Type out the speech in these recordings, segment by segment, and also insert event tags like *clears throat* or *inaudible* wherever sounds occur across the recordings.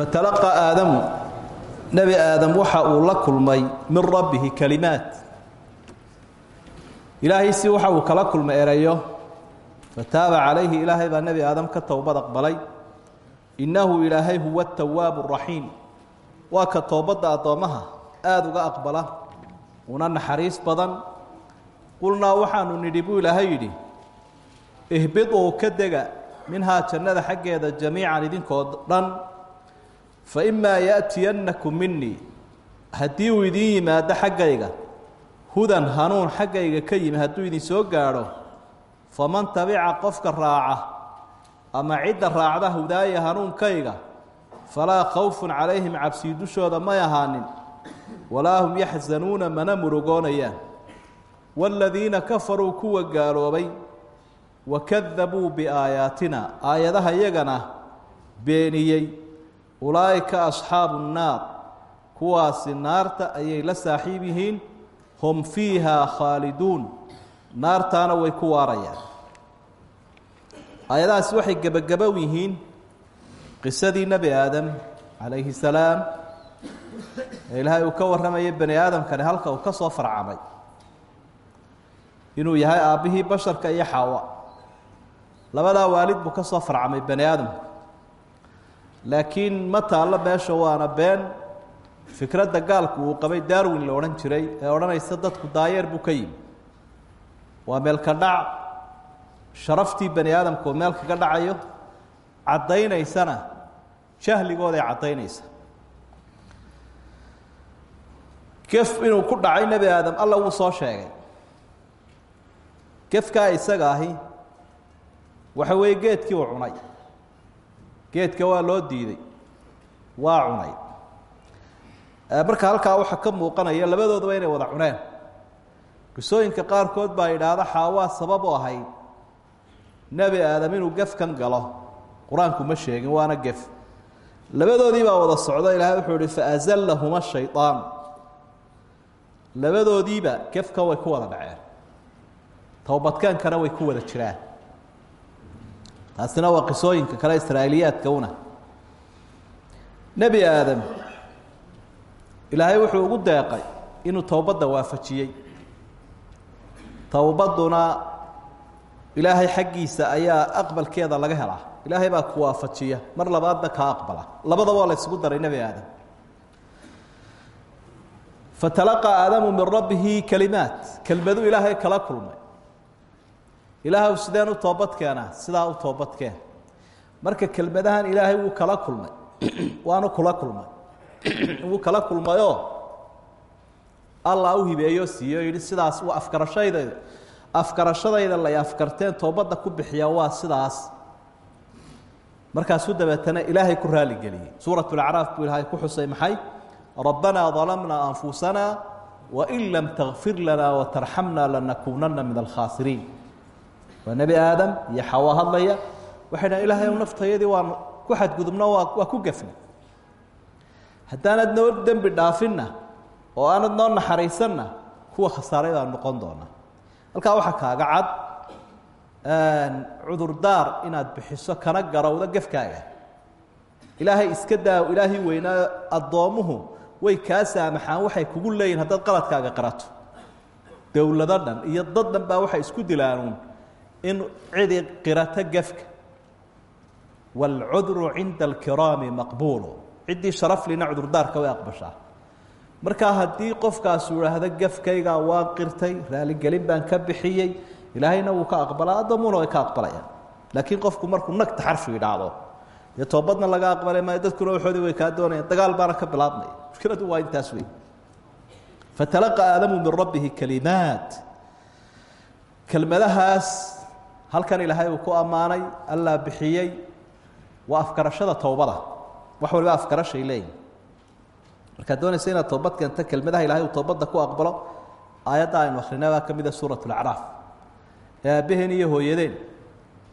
fatalaqaa aadamu nebi aadam waxa uu la kulmay min rabbihi kalimaat ilaahay si waxa uu kala kulmay erayo fataaba calayhi ilaahay baa nebi aadam ka towbad aqbalay. Innahu ilaahay huwa atawaabu raxiim waa ka toobadda addoommaha aada uga aqbala una naxariis badan. Qulnaa waxaanu nidhi buu ilaahay yidhi ihbiduu ka dega minhaa jannada xaggeeda jamiican idinkoo dhan fa imaa yaأtiyannakum minii haddii uu idiin yimaado xaggayga hudan hanuun xaggayga ka yimi hadduu idin soo gaadho faman tabica qofka raaca ama cidda raacda hudaaya hanuunkayga falaa khawfun calayhim cabsii dushooda may ahaanin walaa hum yaxzanuuna mana murugoonayaan. Waaladiina kafaruu kuwa gaaloobay wakadabuu biaayaatina. Aayadaha iyagana beeniyey ulaa'ika asxaabu nnaar kuwaasi naarta ayay la saaxiib yihiin hum fiiha khaaliduun naartaana way ku waarayaan. Aayadahaasi waxay gebagabow yihiin qisadii nebi aadam calayhi salaam ee ilaahay uu ka warramayay bani aadamkani halka uu ka soo farcamay. Inuu yahay aabbihii basharka iyo xaawa. Labadaa waalid buu ka soo farcamay bani aadamka laakiin ma taallo meesha waana been. Fikradda gaalku uu qabay darwin la odhan jiray ee odhanaysa dadku daayeer buu ka yimi. Waa meelka dhac. Sharaftii bani aadamka oo meel kaga dhacayo caddaynaysana jahligooday caddaynaysa. Gef inuu ku dhacay nebi aadam alla wuu soo sheegay. Gefkaa isaga ahi waxa weeye geedkii uu cunay geedka waa loo diiday. Waa cunay. Marka halkaa waxaa ka muuqanaya labadoodaba inay wada cuneen. Qisooyinka qaarkood baa idhaahda xaawaa sabab u ahayd. Nebi aadam inuu gefkan galo. Qur'aanku ma sheegin waana gef. Labadoodii baa wada socdo ilaahay wuxuu ihi faazallahuma shayطaan labadoodiiba gefkan way ku wada dhaceen. Towbadkaankana way ku wada jiraan taasina waa qisooyinka kale israa'iiliyaadka una. Nebi aadam ilaahay wuxuu ugu deeqay inuu towbadda waafajiyey. Towbadduna ilaahay xaggiisa ayaa aqbalkeeda laga helaa. Ilaahay baa ku waafajiya mar labaadna kaa aqbala. Labadaba waa la ysugu daray nebi aadam. Fatalaqaa aadamu min rabbihi kalimaat. Kelmadu ilaahay kala kulmay ilaahw sideen u toobadkeenaa sidaa u toobadkeen marka kelmadahan ilaahay wuu kala kulmay. *clears throat* Waanu kula kulmay. *clears throat* Wuu kala kulmayoo allah u hibeeyo siiyo yihi sidaas waa afgarashadayda afgarashadayda lay afkarteen toobadda ku bixiya waa sidaas. Markaasuu dabeetana ilaahay ku raaligeliyey suurat lacraaf buu ilaahay ku xusay maxay? Rabbanaa dalamnaa anfusana wain lam takfir lana watarxamna lanakuunana min alkhaasiriin waa nebi aadam iyo xawa hadlaya waxay dhahan ilaahay naftayadii waan ku xadgudubno waa waa ku gefnay haddaanad noo dembi dhaafinna oo aanad noo naxariisanna kuwa khasaaray baan noqon doonaa. Halkaa waxaa kaaga cad cudurdaar inaad bixiso kana garowdo gefkaaga. Ilaahay iska daa ilaahay weynaa addoommuhu way kaa saamaxaan waxay kugu leeyihiin haddaad qaladkaaga qarato. Dowlado dhan iyo dad dhan baa waxay isku dilaanuun in cidi qirato gefka. Wاlcudru cinda اlkiraami maqbuulu. Ciddii sharaflina cudurdaarka way aqbashaa. Markaa haddii qofkaasu idhaahdo gefkaygaa waa qirtay raaligelin baan ka bixiyey ilaahayna wuu ka aqbalaa addoomuna way ka aqbalayaan. Laakiin qofku markuu nagta xarfi idhaahdo dee toobadna laga aqbalay maayo dadkuna waxoodii way kaa doonayaan dagaal baana ka bilaabmaya. Mushkiladu waa intaas wey fatalaqa aadamu min rabbihi kalimaat. Kelmadahaas halkan ilaahay uu ku ammaanay allaa bixiyey waa afgarashada towbada wax waliba afgarashay leeyihiin markaad doonaysa inaad toobad keento kelmadaha ilahay uu toobadda ku aqbalo aayadda aynu akrinay baa ka mida suurat lacraaf ee aabbaheen iyo hooyadeen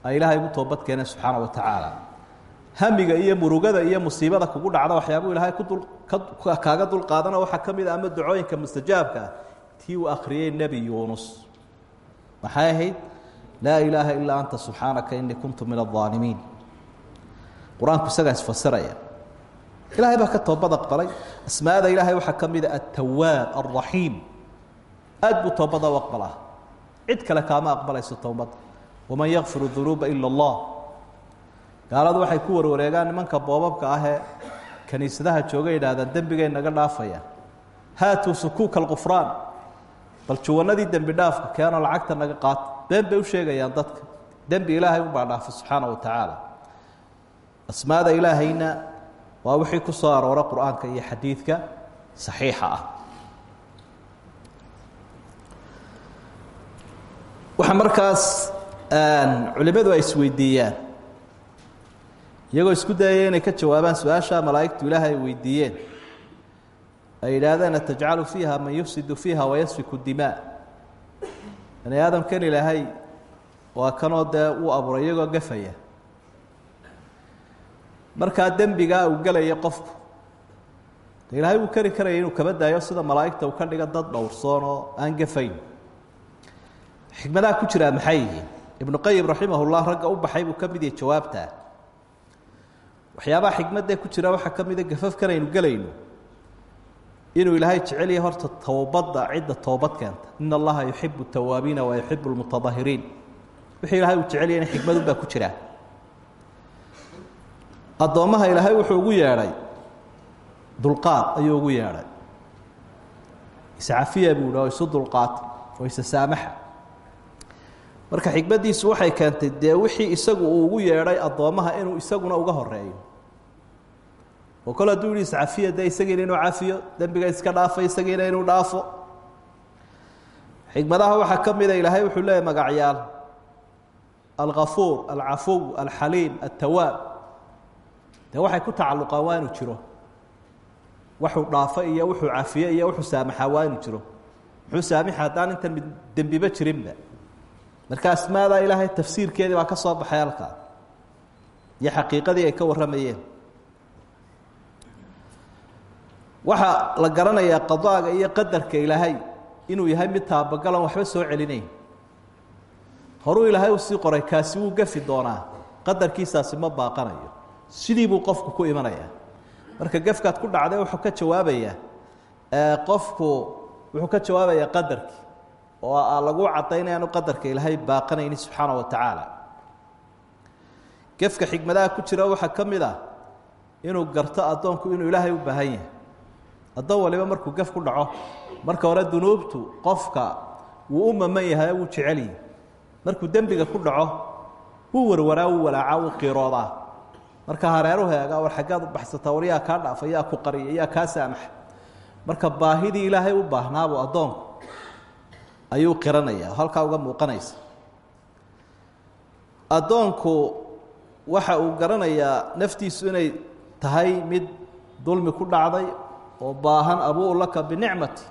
ay ilaahay ugu toobad keeneen subxaana wa tacaala. Hamiga iyo murugada iyo musiibada kugu dhacda waxyaabuu ilaahay ku dul kaaga dulqaadana waxaa ka mid a ama ducooyinka mustajaabka ah. Tii uu akhriyey nebi yuunus. Maxay ahayd laa ilaaha ilaa anta subxaanaka inii kuntu min aلظaalimiin qur'aanku isagaa isfasiraya ilaahay baa ka toobad aqbalay asmaada ilaahay waxaa ka mida altawaab alraxiim aad buu toobada u aqbalaa. Cid kale kaama aqbalayso towbadda waman yakfiru dunuuba ila allah. Gaaladu waxay ku warwareegaan nimanka boobabka ahee kaniisadaha jooga yidhaahdaan dembigay naga dhaafayaan haatuu sukuuka alqufraan bal juwanadii dembi dhaafka keenoo lacagta naga qaata been bay u sheegayaan dadka. Dembi ilaahay unbaa dhaafa subxaana wa tacaala. Asmaada ilaahayna waa wixii ku soo aroora qur'aanka iyo xadiidka saxiixa ah. Waxa markaas culimmadu ay isweydiiyaan iyagoo isku dayaya inay ka jawaabaan su'aasha malaa'igtu ilaahay ay ay yidhaahdeen atajcalu fiiha man yufsidu fiiha wayasfiku dimaa bani aadamkan ilaahay waa kanoo dee uu abuuray iyagoo gafaya. Markaa dembigaa uu gelaya qofku. De ilaahay wuu keri karaya inuu kaba daayo sida malaa'igta uu ka dhiga dad dhowrsoon oo aan gafayn. Xikmadaha ku jiraa maxay yihiin? Ibnu qayim raximahullah ragga u baxay buu ka mid yahay jawaabtaa waxyaabaha xikmadee ku jira waxaa ka mida gafafkan aynu gelayno inuu ilaahay jecel yahay horta towbadda cidda toobad keenta. In allaha yuxibu tawaabiina wa yuxibu lmutadahiriin wixii ilahay uu jecel yahay in xikmadun baa ku jiraa addoommaha ilaahay wuxuu ugu yeedhay dulqaad ayuu ugu yeedhay. Iscafiya buu hi oo isu dulqaata oo isa saamaxa. Marka xikmaddiisu waxay keentay dee wixii isagu uu ugu yeedhay addoommaha inuu isaguna uga horeeyo oo kol hadduu yihi iscafiya dee inuu cafiyo dembiga iska dhaafo isagiina inuu dhaafo. Xikmadaha waxaa ka ilaahay wuxuu leeyahy magacyaal. Alkafuur alcafuw alxaliim altawaab dee waxay ku tacalluqaan waa jiro. Waxuu dhaafo iyo wuxuu cafiye iyo wuxuu saamaxaa waa jiro. Muxuu saamixa haddaan intan mid dembiba marka asmaadaa ilaahay tafsiirkeedii baa ka soo baxay halkaa. Iyo xaqiiqadii ay ka warramayeen waxaa la garanayaa qadaaga iyo qadarka ilaahay inuu yahay mid taabagalan waxba soo celinayn. Horuu ilaahay uu sii qoray kaasi wuu gafi doonaa. Qadarkiisaasi ma baaqanayo. Sidii buu qofku ku imanayaa. Marka gefkaad ku dhacday wuxuu ka jawaabayaa qofku wuxuu ka jawaabayaa qadarkii oo lagu caddaynaya anu qadarka ilaahay baaqanayni subxaana wa tacaala. Gefka xikmadaha ku jira waxaa ka mid ah inuu garto addoonku inuu ilaahay u baahan yahay addoon waliba markuu gef ku dhaco marka hore dunuubtu qofka wuu u maman yahay wuu jecelyihi markuu dembiga ku dhaco wuu warwaraa wuu walaacaa wuu qiiroodaa marka hareeru heega war xaggaad u baxsataa war yaa kaa dhaafa yaa ku qariya yaa kaa saamaxa marka baahidii ilaahay u baahnaabuu addoonku ayuu qiranaya halkaa uga muuqanaysa. Addoonku waxa uu garanayaa naftiisu inay tahay mid dulmi ku dhacday oo baahan abuu laka binicmati.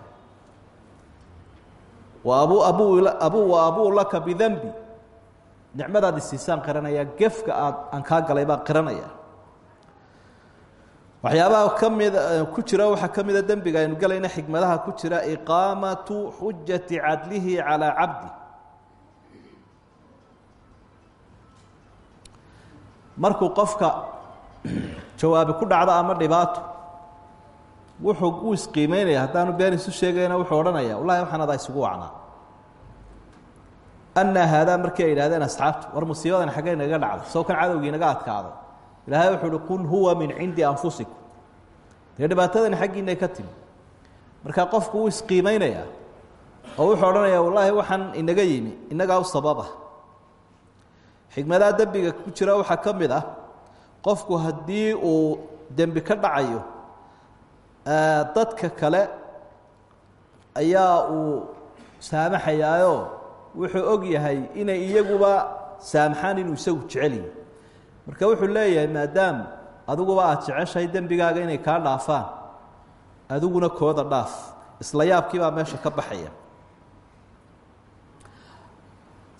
Wa abu abu abu wa abuu laka bidenbi nicmadaad isiisaan qiranaya gefka aad aan kaa galay baan qiranaya waxyaabaha ka ku jira waxaa ka mida dembiga aynu gelayna xikmadaha ku jira iqaamatu xujati cadlihi calaa cabdi. Markuu qofka *clears throat* jawaabi ku dhacdo ama dhibaato wuxuu u isqiimeynaya haddaanu been isu sheegayna wuxuu odhanaya wallahi waxaan adaa isugu wacnaa anaa haadaa markii ay yidhahdeen asxaabtu war musiibadan xaggay naga dhacday soo kan cadowgii naga adkaaday ilaahay wuxuu uhi qul huwa min cindi anfusikum. Dee dhibaatadani xaggiinay ka timi. Marka qofku wuu isqiimeynayaa oo wuxuu odhanayaa wallaahi waxaan inaga yimi innagaa u sababa. Xikmadaha dembiga ku jira waxaa ka mid ah qofku haddii uu dembi ka dhacayo dadka kale ayaa uu saamaxayaayoo wuxuu og yahay inay iyaguba saamaxaan inuu isagu jecel yihi marka wuxuu leeyahay maadaam adiguba aada jeceshahay dembigaaga inay kaa dhaafaan adiguna kooda dhaaf. Isla yaabkii baa meesha ka baxaya.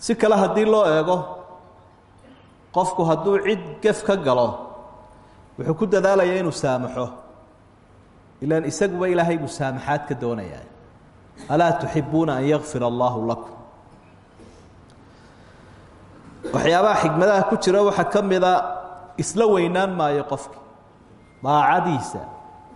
Si kale haddii loo eego qofku hadduu cid gef ka galo wuxuu ku dadaalayaa inuu saamaxo ilaan isaguba ilaahay buu saamaxaad ka doonayaa. Alaa tuxibuuna an yakfira allaahu lakum. Waxyaabaha xikmadaha ku jira waxaa ka isla weynaan maayo qofki. Daacadiisa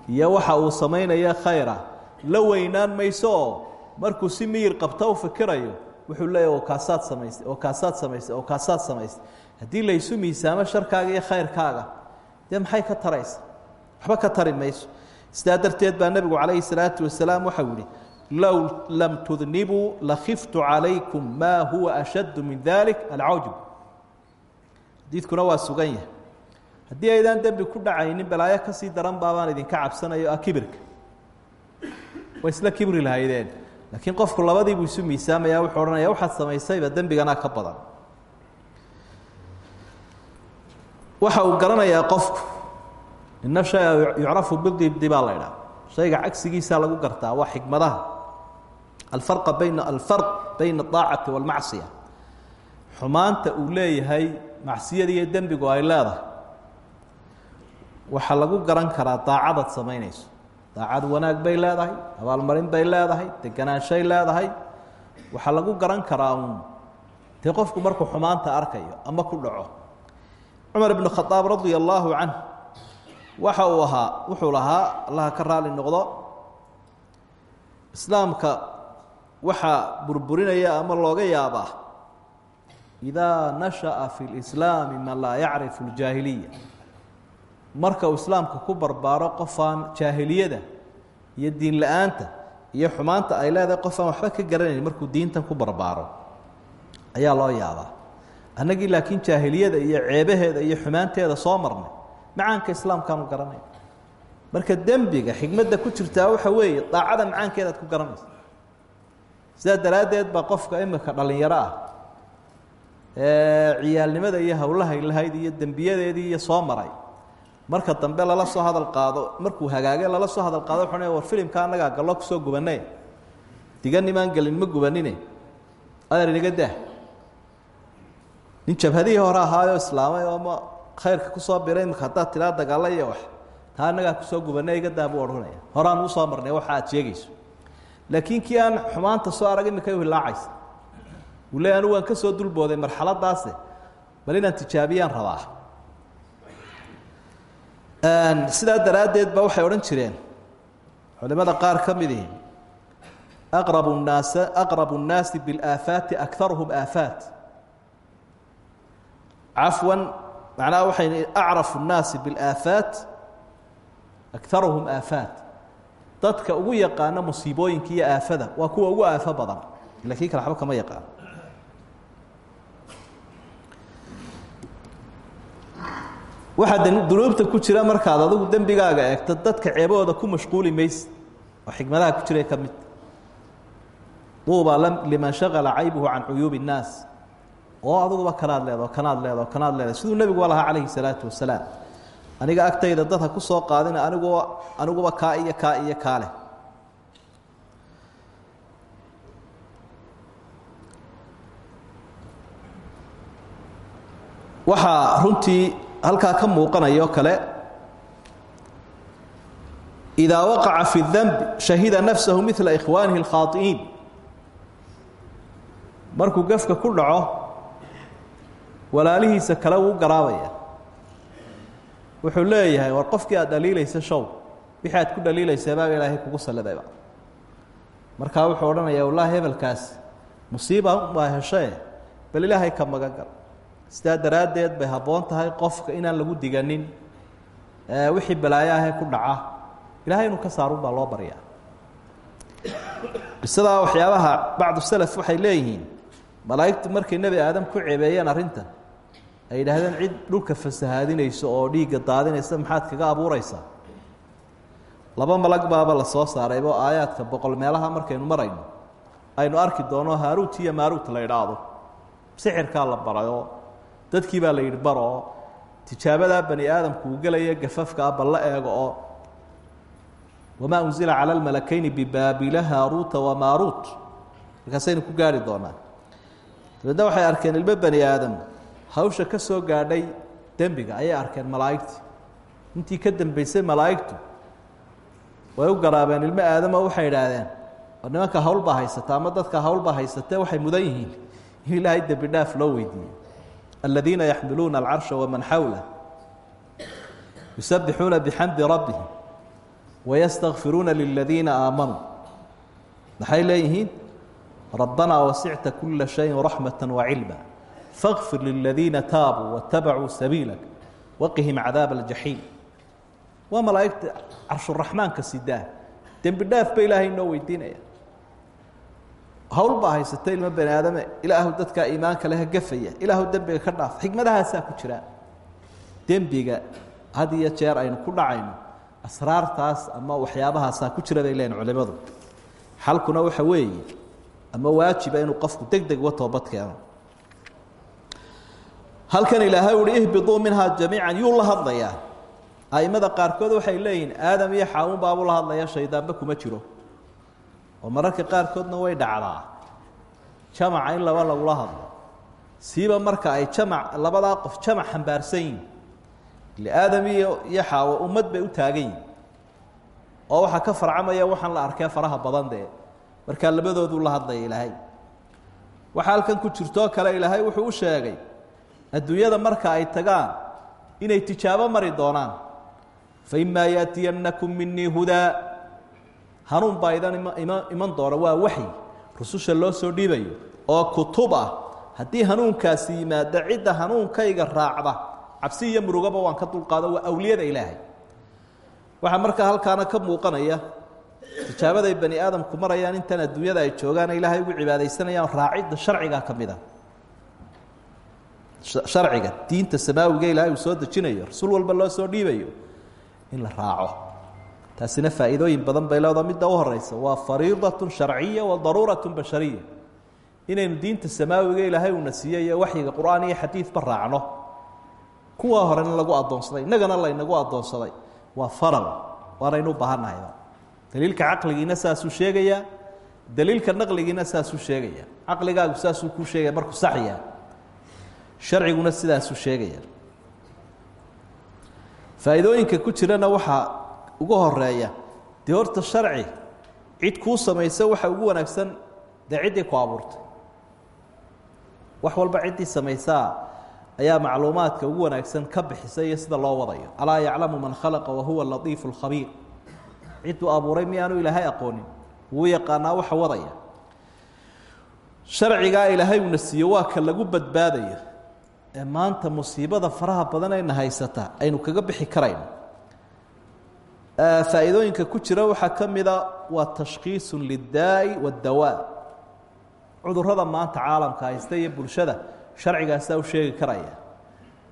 iyo waxa uu samaynaya khayra. La weynaan mayso oo si miyir qabta u fikirayo wuxuu leeyahy oo kaasaad samaystay oo kaasaad samaystay oo kaasaad samaystay haddii laysu miisaamo sharkaaga iyo khayrkaaga dee maxay ka taraysa? Waxba ka tari sidaa darteed baa nebigu calayhi salaatu wasalaam waxau yihi low lam tudnibuu lakiftu calaykum maa huwa ashaddu min dalik alcawjub xadiidkuna waa sugan yahay. Haddii aydaan dembi ku dhacaynin balaayo ka sii daran baabaan idinka cabsanayo ah kibirka. Way isla kibri lahaydeen. Laakiin qofku labadiibuu isu miisaamaya wuxuu odhanaya waxaad samaysayba dembiganaa ka badan. Waxa uu garanayaa qofku ina shaya yucrafu bidibdi baa la idhaha shayga cagsigiisaa lagu gartaa waa xikmadaha. Alfarqa bayna alfarq bayna aacati walmacsiya xumaanta uu leeyahay macsiyada iyo dembigu ay leedahay. Waxaa lagu garan karaa daacadaad samaynayso. Daacad wanaag bay leedahay abaalmarin bay leedahay deganaanshay leedahay. Waxaa lagu garan karaa uun. Dee qofku markuu xumaanta arkayo ama ku dhaco cumar ibnu khadaab radia allaahu waxa uu ahaa wuxuu lahaa allaha ka raali noqdo. Islaamka waxaa burburinaya ama looga yaabaa idaa nasha'a fi lislaami man laa yacrifu ljaahiliya. Marka islaamka ku barbaaro qofaan jaahiliyada iyo diin la'aanta iyo xumaanta ay leedahay qofaan waxba ka garanayn markuu diintan ku barbaaro ayaa loo yaabaa. Annagii laakiin jaahiliyada iyo ceebaheeda iyo xumaanteeda soo marnay macaanka islaamkaanu garanay marka dembiga xikmadda ku jirtaa waxa weeye daacada macaankeeda ad ku garanaysa sidaa daraaddeed baa qofka imika dhallinyaro ah ee ciyaalnimada iyo howlahay lahayd iyo dembiyadeedii iyo soo maray marka dambe lala soo hadal qaado markuu hagaage lala soo hadal qaado wuxuu war filimka annagaa gallo ku soo gubanne diganimaan gelin ma gubanine adeer inaga dah nin jabhadihii hore ahaayoo islaamay oo ma khayrka ku soo biray imika haddaad tiraa dagaalla iyo wax taa annagaa ku soo gubanne iga daa odhanaya horaan u soo marnay waxa aad sheegayso. Laakiin kii aan xumaanta soo arag imika u hilaacaysa uu le anigu waan ka soo dulbooday marxaladaase bal inaan tijaabiyaan rabaa. Sidaa daraaddeed ba waxay odhan jireen. Culimada qaar ka midihi aqrabu nnaasa aqrabu nnaasi biاlaafaati akaruhum aafaat. Cafwan macnaha waxay acrafu nnaasi biاlaafaat akaruhum aafaat dadka ugu yaqaana musiibooyinka iyo aafada waa kuwa ugu aafo badan ila kii kale waxba kama yaqaan waxaa dunuubta ku jira markaad adigu dembigaaga eegto dadka ceebahooda ku mashquuli mayse oo xikmadaha ku jira ka mid duuba liman shagala caybuhu can cuyuubi الnaas oo aduguba kanaad leedo kanaad leedo kanaad leedo. Siduu nebigu lahaa calayhi salaatu wasalaam. Aniga agtayda dadha ku soo qaadina aniguba aniguba kaa iyo kaa iyo kaa leh. Runtii halkaa ka muuqanayoo kale idaa waqaca fi اdanbi shahida nafsahu mila ikhwaanihi اlkhaai'iin markuu gefka ku dhaco walaalihiisa kale wuu garaabaya. Wuxuu leeyahay war qofkii aad dhaliilaysa show wixii aad ku dhaliilaysaa baa ilaahay kugu salidayba markaa wuxuu odhanaya wallaahi hebelkaas musiiba baa heshee bal ilaahay ka magan sidaa daraaddeed bay habboon tahay qofka inaan lagu diganin wixii balaayaahee ku dhaca. Ilahay inuu ka saarun baa loo baryaa. Qisadaa waxyaabaha bacdu salaf waxay leeyihiin malaa'igtu markay nebi aadam ku ceebeeyeen arrintan ay yidhaahdeen cid dhulka fasahaadinayso oo dhiigga daadinaysa maxaad kaga abuuraysaa? Laba malag baaba la soo saaraybo aayaadka boqol meelaha markaynu marayno. Aynu arki doono haaruut iyo maaruut la idhaahdo sixirkaa la barayoo dadkii baa la yidhi baroo tijaabadaa bani aadamku uu gelaya gafafkaa bal la eego oo wamaa unzila cala almalakayni bibaabila haaruuta wamaaruut markaasaynu ku gaari doonaa. Dabeedna waxay arkeen ilmo bani aadam hawsha ka soo gaadhay dembiga ayay arkeen malaa'igtii. Intii ka dambaysay malaa'igtu way u garaabeen ilmo aadamo waxay idhaahdeen war nimanka hawl baa haysata ama dadka hawl baa haysatee waxay mudan yihiin? In *laughs* ilaahay dembi dhaaf loo weydiiyo aladiina yaxmiluuna alcarsha waman xawla yusabbixuuna bixamdi rabbihim wayastakfiruuna liladiina aamanuu maxay leeyihiin? Rabbanaa wasicta kula shayin raxmata wacilma fakfir liladiina taabuu watabacuu sabiilak waqihim cadaaba aljaxiim waa malaa'igta carshuraxmaanka sidaa dembi dhaaf ba ilaahay inoo weydiinaya hawl baa haysata ilmo bani aadame ilaahu dadkaa iimaanka leha gafaya ilaahu dembiga ka dhaaf xikmadahaasaa ku jira dembiga had iyo jeer aynu ku dhacayno asraartaas ama waxyaabahaasaa ku jira bay leeyihiin culimadu xalkuna waxa weeye ama waajiba inuu qofku deg deg uga toobad keeno halkan ilaahay uhi ihbiduu minhaa jamiican yuu la hadlayaa aimada qaarkood waxay leeyihiin aadam iyo xaawun baabuu la hadlaya shaydaanba kuma jiro. Oo mararka qaarkoodna way dhacdaa. Jamaca in laba lagula hadlo. Siiba marka ay jamac labadaa qof jamac xambaarsan yihiin ile aadam iyo iyo xaawo ummad bay u taagan yihiin oo waxaa ka farcamaya waxaan la arkee faraha badan dee. Markaa labadooduu la hadlaya ilaahay. Waxaa halkan ku jirtoo kale ilaahay wuxuu u sheegay adduunyada marka ay tagaan inay tijaabo mari doonaan. Faimaa yaatiyannakum minii hudaa. Hanuun baa idan ima iman doona waa waxyi. Rususha loo soo dhiibayo oo kutub ah. Haddii hanuunkaasi yimaado cidda hanuunkayga raacda cabsi iyo murugaba waan ka dulqaado waa awliyada ilaahay. Waxaa markaa halkaana ka muuqanaya tijaabaday bani aadamku marayaan intan adduunyada ay joogaan ilaahay ugu cibaadaysanayaan raacidda sharciga ka sharciga diinta samaawiga ilaahay soo dejinayo rasuul walba loo soo dhiibayo in la raaco. Taasina faa'iidooyin badan bay leedaho midda u horeysa waa fariidatun sharciya wa daruuratun bashariya inaynu diinta samaawiga ilaahay uuna siiyey waxyiga qur'aan iyo xadiidba raacno. Kuwaa horena lagu addoonsaday innagana laynagu addoonsaday waa faral. Waanaynu u baahannahayba daliilka caqligiina saasuu sheegayaa daliilka naqligiina saasuu sheegaya caqligaagu saasuu kuu sheegaya markuu saxyaa sharciguna sidaasuu sheegaya faa'iidooyinka ku jirana waxaa ugu horreeya dee horta sharci cid kuu samaysa waxa ugu wanaagsan dee ciddii ku abuurtay. Wax walba ciddii samaysaa ayaa macluumaadka ugu wanaagsan ka bixisa iyo sida loo wadayo. Alaa yaclamu man khalaqa wahuwa latiifu lkhabiir cidduu abuuray miyaanu ilaahay aqoonin? Wuu yaqaanaa waxa wadaya. Sharcigaa ilaahay uuna siiye waa ka lagu badbaadayo ee maanta musiibada faraha badan ayna haysata aynu kaga bixi karayno. Faa'iidooyinka ku jira waxaa ka waa tashkiisu lidaa'i waddawaa. Cudurrada maanta caalamka haysta iyo bulshada sharcigaasaa u sheegi karaya.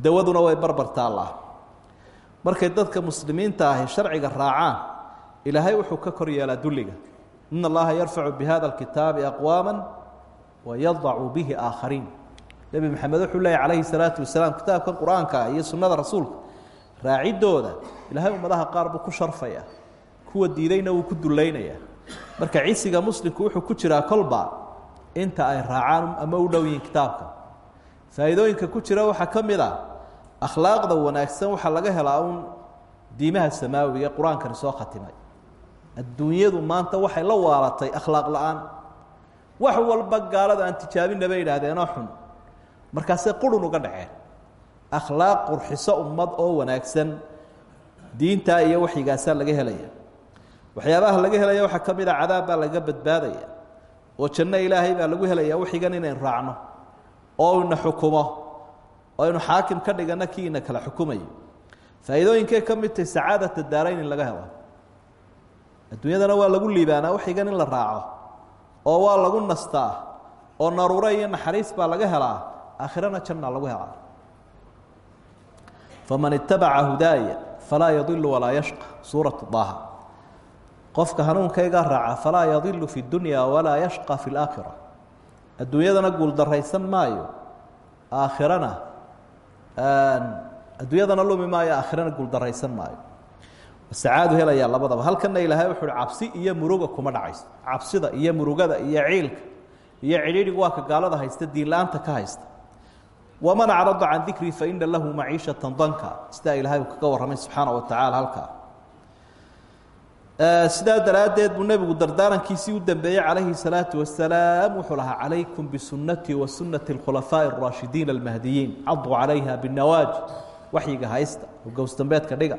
Dawaduna way barbar taallaa. Markay dadka muslimiinta ahi sharciga raacaan ilaahay wuxuu ka kor yeelaa dulliga. In allaha yarfacu bi hada alkitaabi aqwaama wayadacu bihi aakhariin nebi maxamed wuxuu leeyay calayhi salaatu wasalaam kitaabkan qur'aanka iyo sunnada rasuulka raaciddooda ilaahay ummadaha qaar buu ku sharfaya kuwa diidayna wuu ku dullaynaya. Marka cisiga muslimku wuxuu ku jiraa kolba inta ay raacaan ama u dhow yihiin kitaabka. Faa'iidooyinka ku jira waxaa ka mid a akhlaaqda wanaagsan waxaa laga helaa uun diimaha samaawiga qur'aankani soo khatimay. Adduunyadu maanta waxay la waalatay akhlaaq la'aan. Wax walba gaalada aan tijaabina bay yidhaahdeenoo xun markaasay qurun uga dhaceen akhlaaq qurxiso ummad oo wanaagsan diintaa iyo waxyigaasaa laga helaya. Waxyaabaha laga helaya waxaa ka a cadaab baa laga badbaadaya. Oo janno ilaahay baa lagu helaya waxigan inaynu raacno oo ina xukumo oo aynu xaakim ka dhigano kii kala xukumayo. Faa'iidooyinkay ka mid tahay laga helo. Adduunyadana waa lagu liibaanaa waxigan in la raaco oo waa lagu nastaa oo naruure iyo naxariis baa laga helaa aakhirana janna lagu helaa faman itabaca hudaaya falaa yadilu walaa yashqa suuratu daaha qofka hanuunkayga raaca falaa yadilu fi dunya walaa yashqa fi laakhira. Adduunyadana guuldaraysan maayo aakhirana adduunyadana lumi maayo aakhirana guuldaraysan maayo. Sacaadu helayaa labadaba. Halkana ilaahay wuxu uhi cabsi iyo muruga kuma dhacayso. Cabsida iyo murugada iyo ciilka iyo cidhiidhigu waa ka gaalada haysta diinla-aanta ka haysta waman acrada can dikrii faina lahu maciishata danka sidaa ilaahay uu kaga warramay subxaana wa tacaala halkaa sidaa daraaddeed buu nebigu dardaarankiisii u dambeeyey calayhi salaatu wasalaam wuxuu lahaa calaykum bisunatii wa sunati اlkhulafaaءi اraashidiin almahdiyiin caduu calayha binawaaj waxyiga haysta oo gowsdambeedka dhiga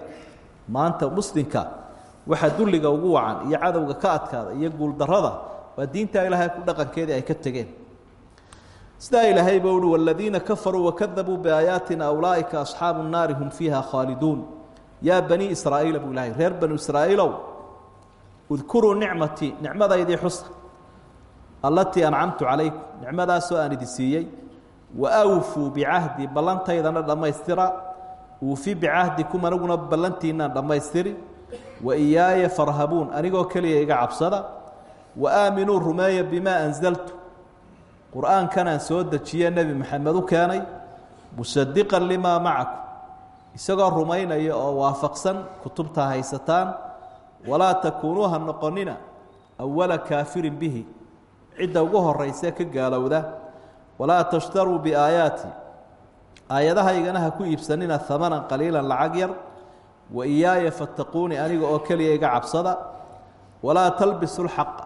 maanta muslimka waxaa dulliga ugu wacan iyo cadowga ka adkaada iyo guuldarrada waa diinta ilaahay ku dhaqankeedii ay ka tegeen sidaa ilaahay ba uhi waladiina kafaruu wakadabuu biaayaatina ulaaئika asxaabu الnaari hum fiiha khaaliduun yaa bani israa'iila buu ilahay reer banu israa'iilow udkuruu nicmatii nicmadaydii xusa allatii ancamtu calaykum nicmadaasoo aan idi siiyey wa awfuu bicahdi ballantaydana dhammaystira uufi bicahdikum aniguna ballantiinaan dhammaystiri wa iyaaya farhabuun anigoo keliya iga cabsada wa aaminuu rumeeya bimaa anzaltu qur'aankanaan soo dejiye nebi maxamed u keenay musadiqan limaa macakum isagoo rumaynaya oo waafaqsan kutubta haysataan walaa takuunuu ha noqonina awala kaafirin bihi. Cidda ugu horeysee ka gaalowda. Walaa tashtaruu biaayaati. Aayadahaygana ha ku iibsanina hamanan qaliilan lacag yar. Wa iyaaya fattaquuni aniga oo keliya iga cabsada. Walaa talbisu lxaqa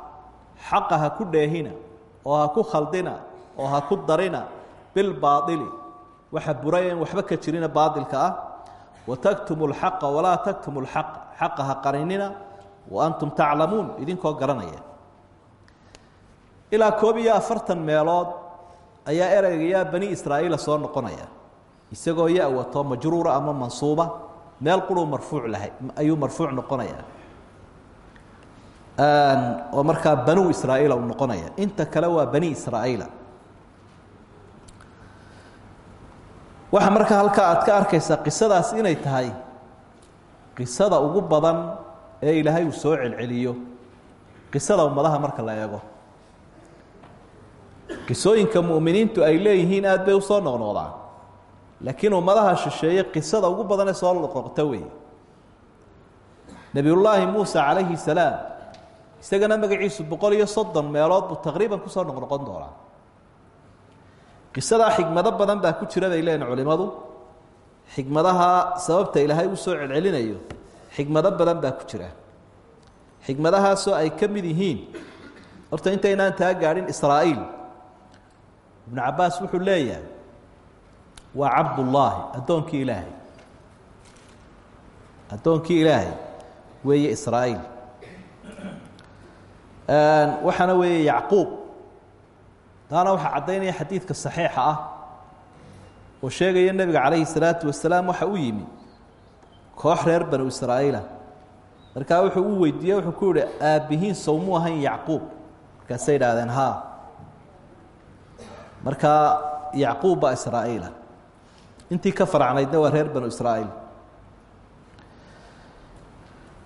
xaqa ha ku dheehina oo ha ku khaldina oo ha ku darina bilbaaili waxa burayan waxba ka jirina baailka ah. Wa taktumu lxaqa walaa taktumu lxaqa xaqa ha qarinina wa antum taclamuun idinkoo garanaya. Ilaa koob iyo afartan meelood ayaa ereyga yaa bani israa'iila soo noqonaya. Isagoo ya wato majruura ama mansuuba. Meel quruu marfuuc lahay ayuu marfuuc noqonaya oo markaa banu israa'iila uu noqonaya. Inta kale waa bani israa'iila waxaa markaa halkaa aad ka arkaysaa qisadaas inay tahay qisada ugu badan ee ilaahay uu soo celceliyo. Qisada ummadaha marka la eego. Qisooyinka mu'miniintu ay leeyihiin aad bay u soo noqnoqdaan. Laakiin ummadaha shisheeye qisada ugu badan ee soo noqnoqta weeye. Nebiyullaahi muusa calayhi salaam isagana magaciisu boqol iyo soddon meelood buu taqriiban ku soo noqnoqon doonaa. Qisadaa xigmado badan baa ku jira bay leeyihiin culimmadu xigmadaha sababta ilaahay u soo celcelinayo xigmado badan baa ku jira. Xigmadahaasoo ay ka mid yihiin horta intaynaan taa gaadhin israa'iil. Ibnu cabbaas wuxuu leeyahay waa cabdullaahi addoonkii ilaahay. Addoonkii ilaahay weeye israa'iil waxaana weeye yacquub. Taana waxaa caddaynaya xadiidka saxiixa ah oo sheegaya nebiga calayhi salaatu wasalaam waxa u yimi koox reer banu israa'iila. Markaa wuxuu u weydiiyey wuxuu ku yihi aabbihiin sowmuu ahayn yacquub. Markaasay idhaahdeen haa markaa yacquub baa israa'iila. Intii ka faracnaydna waa reer banu israa'iil.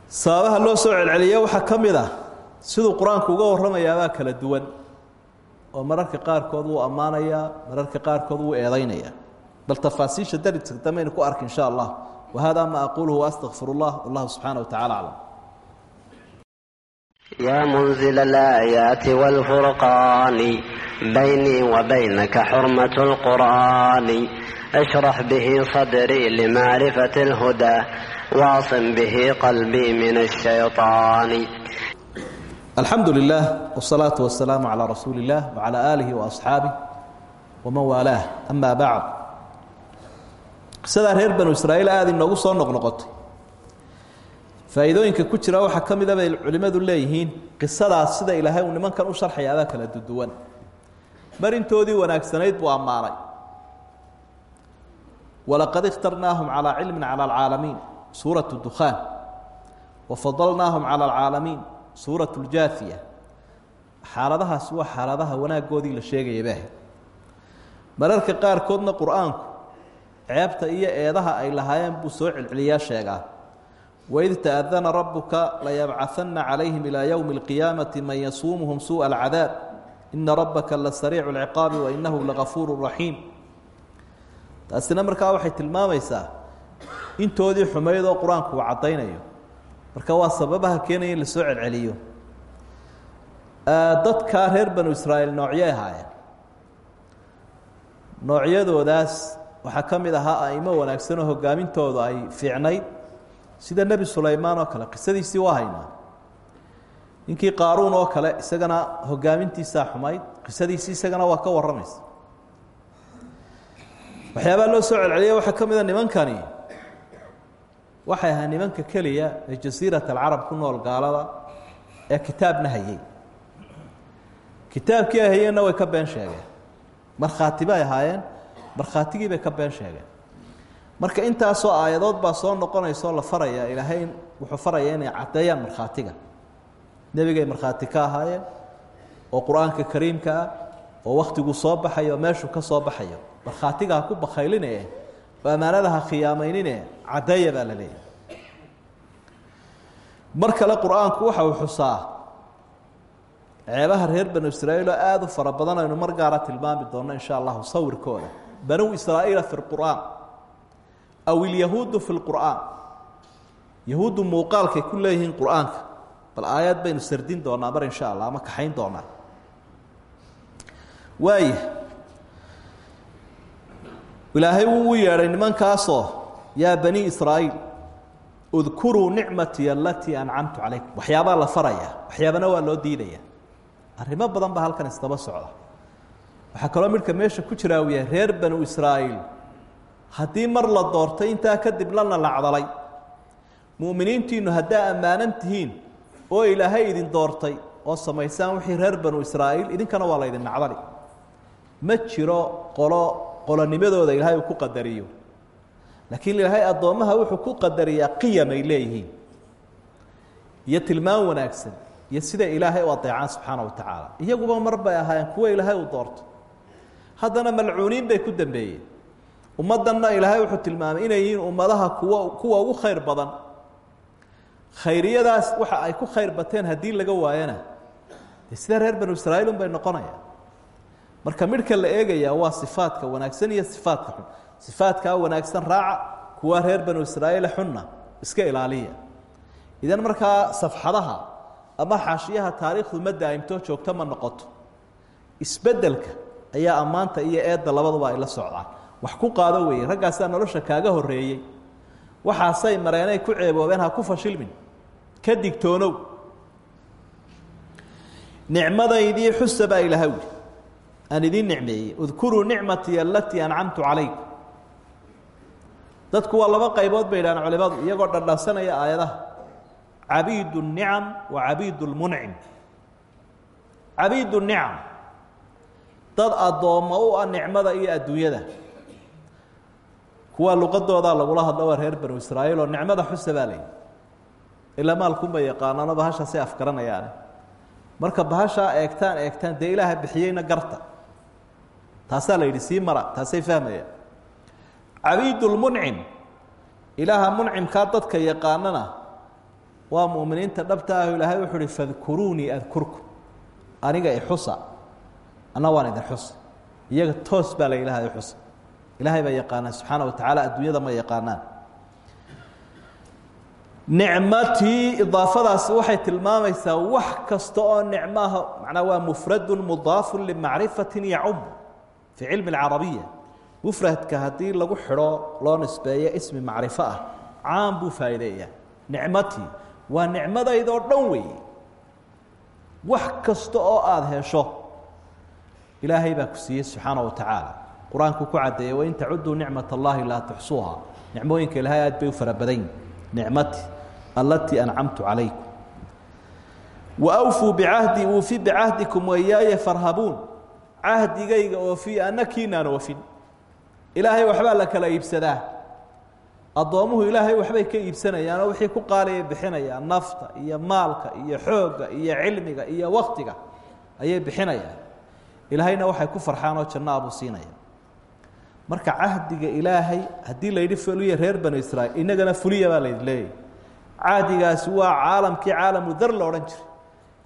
Sababaha loo soo celceliya waxaa ka ah siduu qur-aanku uga warramayaabaa kala duwan oo mararka qaarkood wuu ammaanayaa mararka qaarkood wuu eedaynayaa bal tafaasiisha dariska dambaynu ku arki insha allah wa hada ma aquluhu waastaqfir اllah wallahu subxaana wa tacala aclam يا منزل الآيات والفرقان بيني وبينك حرمة القرآن اشرح به صدري لمعرفة الهدى واعصم به قلبي من الشيطان alxamdu lilah wsalaatu wasalaamu calaa rasuuli illah wacalaa aalihi waasxaabih waman waalaah amaa bacd qisadaa reer banu israa'iil aada inoogu soo noqnoqotay. Faa'iidooyinka ku jira waxaa ka mida bay culimmadu leeyihiin qisadaas sida ilaahay uu nimankan u sharxayaabaa kala duduwan mar intoodii wanaagsanayd buu ammaanay walaqad ikhtarnaahum calaa cilmin cala alcaalamiin. Suuratu dukhaan. Wafadalnaahum cala alcaalamiin suurat ljaafiya xaaladahaasi waa xaaladaha wanaaggoodii la sheegaya baah mararka qaarkoodna qur-aanku ceebta iyo eedaha ay lahaayeen buu soo celceliyaa sheegaa waid taadana rabuka layabcahana calayhim ilaa yowmi اlqiyaamati man yasuumuhum suuءa alcadaab ina rabbaka la sariicu اlciqaabi wainahu lagafuuru raxiim taasina markaa waxay tilmaamaysaa intoodii xumayd oo qur-aanku uu caddaynayo marka waa sababaha keenaya in la soo celceliyo. Dadkaa reer banu israa'iil noocyay ahaayeen. Noocyadoodaas waxaa ka mid ahaa aimo wanaagsan oo hogaamintoodu ay fiicnayd. Sida nebi sulaymaan oo kale qisadiisii waa haynaa. Ninkii qaaruun oo kale isagana hogaamintiisaa xumayd qisadiisii isagana waa ka warramaysa. Waxyaabaa loo soo celceliya waxaa ka mida nimankani waxay ahaa nimanka keliya ee jasiirat alcarab ku nool gaalada ee kitaabna hayey kitaabkii ay way ka been sheegeen. Markhaati bay ahaayeen markhaatigii bay ka been sheegeen. Marka intaasoo aayadood baa soo noqonaysaoo la faraya ilaahay wuxuu faraya inay caddeeyaan markhaatiga nebigay markhaati ka ahaayeen oo qur'aanka kariimka ah oo wakhtiguu soo baxayo oo ka soo baxayo. Markhaatiga ha ku bakhaylinee oo ammaanada ha khiyaameynine caddeeya baa la leeyahay. Mar kale qur'aanku waxa uu xusaa ceebaha reer banu israa'iil oo aada u fara badan aynu mar gaara tilmaami doonno insha allahu sawirkooda. Banu israa'iila fi lqur'aan aw ilyahuudu fi lqur'aan yahuuddu muuqaalkay ku leeyihiin qur'aanka bal aayad baynu sardin doonaa mar insha allah ama kaxayn doonaa waaya ilaahay wuu u nimankaasoo yaa bani israa'iil udkuruu nicmatii alatii ancamtu calaykum waxyaabaa la faraya waxyaabana waa loo diidaya arrimo badan baa halkan isdaba socda. Waxaa kaloo midhka meesha ku jiraa uu reer banu israa'iil. Haddii mar la doortay intaa kadib lana lacdalay. Mu'miniintiinnu haddaa ammaanan oo ilaahay idin doortay oo samaysaan wixii reer banu israa'iil idinkana waa laydin nacdali. Ma jiro qolo qolonimadooda ilaahay ku qadariyo laakiin ilaahay addoommaha wuxuu ku qadariyaa qiyam ay leeyihiin iyo tilmaan wanaagsan iyo siday ilaahay u adeecaan subxaana wa tacaala. Iyaguba mar bay ahaayeen kuwo ilaahay uu doorto. Haddana malcuuniin bay ku dambeeyeen. Ummaddanna ilaahay wuxuu tilmaamay inay yihiin ummadaha kuwa kuwa ugu khayr badan. Khayriyadaas waxa ay ku khayr bateen haddii laga waayana. Sida reer banu israa'iil un bay noqonayaan. Marka midhka la eegayaa waa sifaadka wanaagsan iyo sifaadka xun sifaadkaa wanaagsan raaca kuwa reer banu israa'iil xunna iska ilaaliya. Idan markaa safxadaha ama xaashiyaha taariikhdu ma daa'imto joogto ma noqoto. Isbeddelka ayaa ammaanta iyo eedda labaduba ay la socdaan. Wax ku qaado weeye raggaasaa nolosha kaaga horreeyey. Waxaasay mareenay ku ceeboobeen ha ku fashilmin. Ka digtoonow. Nicmadaydii xusa baa ilaahay wuli aan idiin nicmeeyey. Udkuruu nicmatii alatii ancamtu calaykum dadku waa laba qaybood bay yidhahaan culimadu iyagoo dhadhansanaya aayadaha cabiid الnicam wa cabiid اlmuncim cabiid الnicam dad addoommo u ah nicmada iyo adduunyada kuwaa luqadoodaa lagula hadlo waa reer banu israa'iil oo nicmada xusa baa layihi ilaa maalkunba yaqaanaano bahashaasay afgaranayaane marka bahashaa eegtaan eegtaan dee ilaaha bixiyeyna garta taasaa la yidhi sii mara taasay fahmayaan cabiid lmuncim ilaaha muncimkaa dadka yaqaanana waa mu'miniinta dhabta ah ilaahay wuxuu uhi fadkuruunii adkurkum aniga ixusa anna waan idin xusa. Iyaga toos baa la ilaahay xusa. Ilaahay baa yaqaanaan subxaana wa tacaala adduunyada ma yaqaanaan. Nicmatii idaafadaasi waxay tilmaamaysaa wax kasta oo nicmaha macnaa waa mufradun mudaafun limacrifatin yacum fii cilmi alcarabiya mufradka haddii lagu xidho loo nisbeeyo ismi macrifo ah caam buu faa'iideeyaa. Nicmatii waa nicmadaydoo dhan weeye wax kasta oo aada hesho ilaahay baa ku siiyey subxaana wa tacaala. Qur'aanku ku caddeeyey wain tacuduu nicmat allahi laa tuxsuuha. Nicmooyinka ilaahay aad bay u fara badan yihiin nicmati alatii ancamtu calaykum. Waawfuu bicahdi uufi bicahdikum wayaaya farhabuun. Cahdigayga oofiya anna kiinaan oofin ilaahay waxbaa la kala iibsadaa. Addoomuhu ilaahay waxbay ka iibsanayaan oo wixii ku qaaliyay bixinayaan. Nafta iyo maalka iyo xoogga iyo cilmiga iyo waktiga ayay bixinayaan. Ilaahayna waxay ku farxaan oo janno abuu siinaya marka cahdiga ilaahay haddii la yidhi fuliya reer banu israa'iil innagana fuliya baa laydin leeyahy cahdigaasi waa caalamkii caalamu dar la odhan jiray.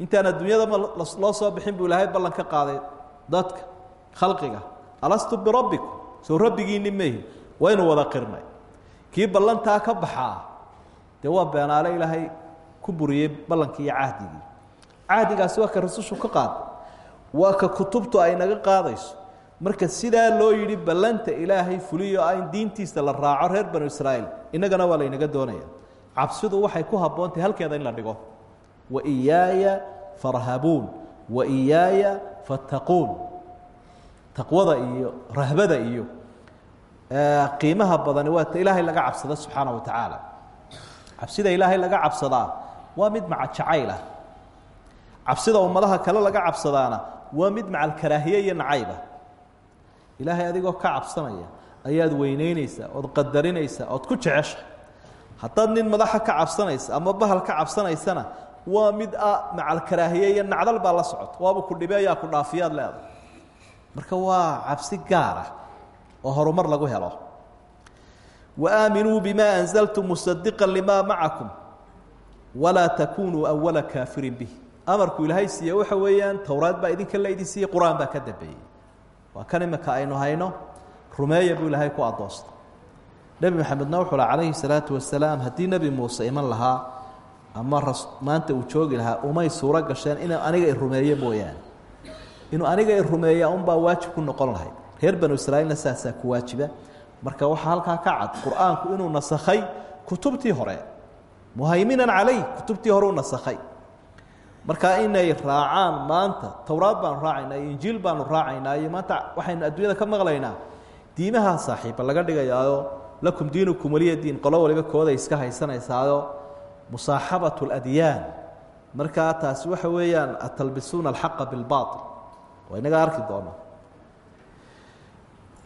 Intaan adduunyadama loo soo bixin buu ilaahay ballan ka qaaday dadka khalqiga. Alastu birabbikum sow rabbigiinni mehi waynu wada qirnay. Kii ballantaa ka baxaa dee waa beenaale ilaahay ku buriyey ballankii iyo cahdigii cahdigaasi waa ka rasushu ka qaaday waa ka kutubtu ay naga qaadayso. Marka sidaa loo yidhi ballanta ilaahay fuliyo in diintiisa la raaco reer banu israa'iil innagana waa laynaga doonaya cabsidu waxay ku habboontahay halkeeda in la dhigo. Wa iyaaya farhabuun wa iyaaya fattaquun taqwada iyo rahbada iyo qiimaha badani waa ta ilaahay laga cabsado subxaana wa tacaala. Cabsida ilaahay laga cabsadaa waa mid maca jacaylah cabsida ummadaha kale laga cabsadaana waa mid maca alkaraahiye iyo nacayba. Ilaahay adigoo ka cabsanaya ayaad weyneyneysaa ood qadarinaysaa ood ku jecesha. Haddaad nin madaxa ka cabsanaysa ama bahal ka cabsanaysana waa mid a maca alkaraahiye iyo nacdal baa la socota. Waaba ku dhibeeyaa ku dhaafiyaad leedahay marka waa cabsi gaara oo horumar lagu helo. Waaaminuu bima anzaltu musadiqa limaa macakum walaa takunuu awala kaafirin bih amarku ilaahay siiye waxa weeyaan towraad baa idinka la idin siiyey qur'aan baa ka dambeeyey. Waa kan imika aynu hayno rumeeya buu ilaahay ku adoonsta nebi maxamedna wuxuu la calayhi salaatu wasalaam haddii nebi muuse iman lahaa ama maanta uu joogi lahaa umay suuro gasheen inuu aniga i rumeeye mooyaane inuu aniga rumeeya unbaa waajib ku noqon lahayd. Reer banu israa'iilna saasaa ku waajiba. Marka waxaa halkaa ka cad qur'aanku inuu nasakhay kutubtii hore. Muhayminan calayh kutubtii hore u nasakhay. Marka inay raacaan maanta towraad baanu raacaynaa iyo injiil baanu raacaynaa iyo maanta waxaynu adduunyada ka maqlaynaa diimaha saaxiiba laga dhigayaayo lakum diinukum waliya diin qolo waliba kooday iska haysanaysaao musaaxabat اladyaan markaa taasi waxa weeyaan atalbisuuna alxaqa bilbail waa inaga arki doona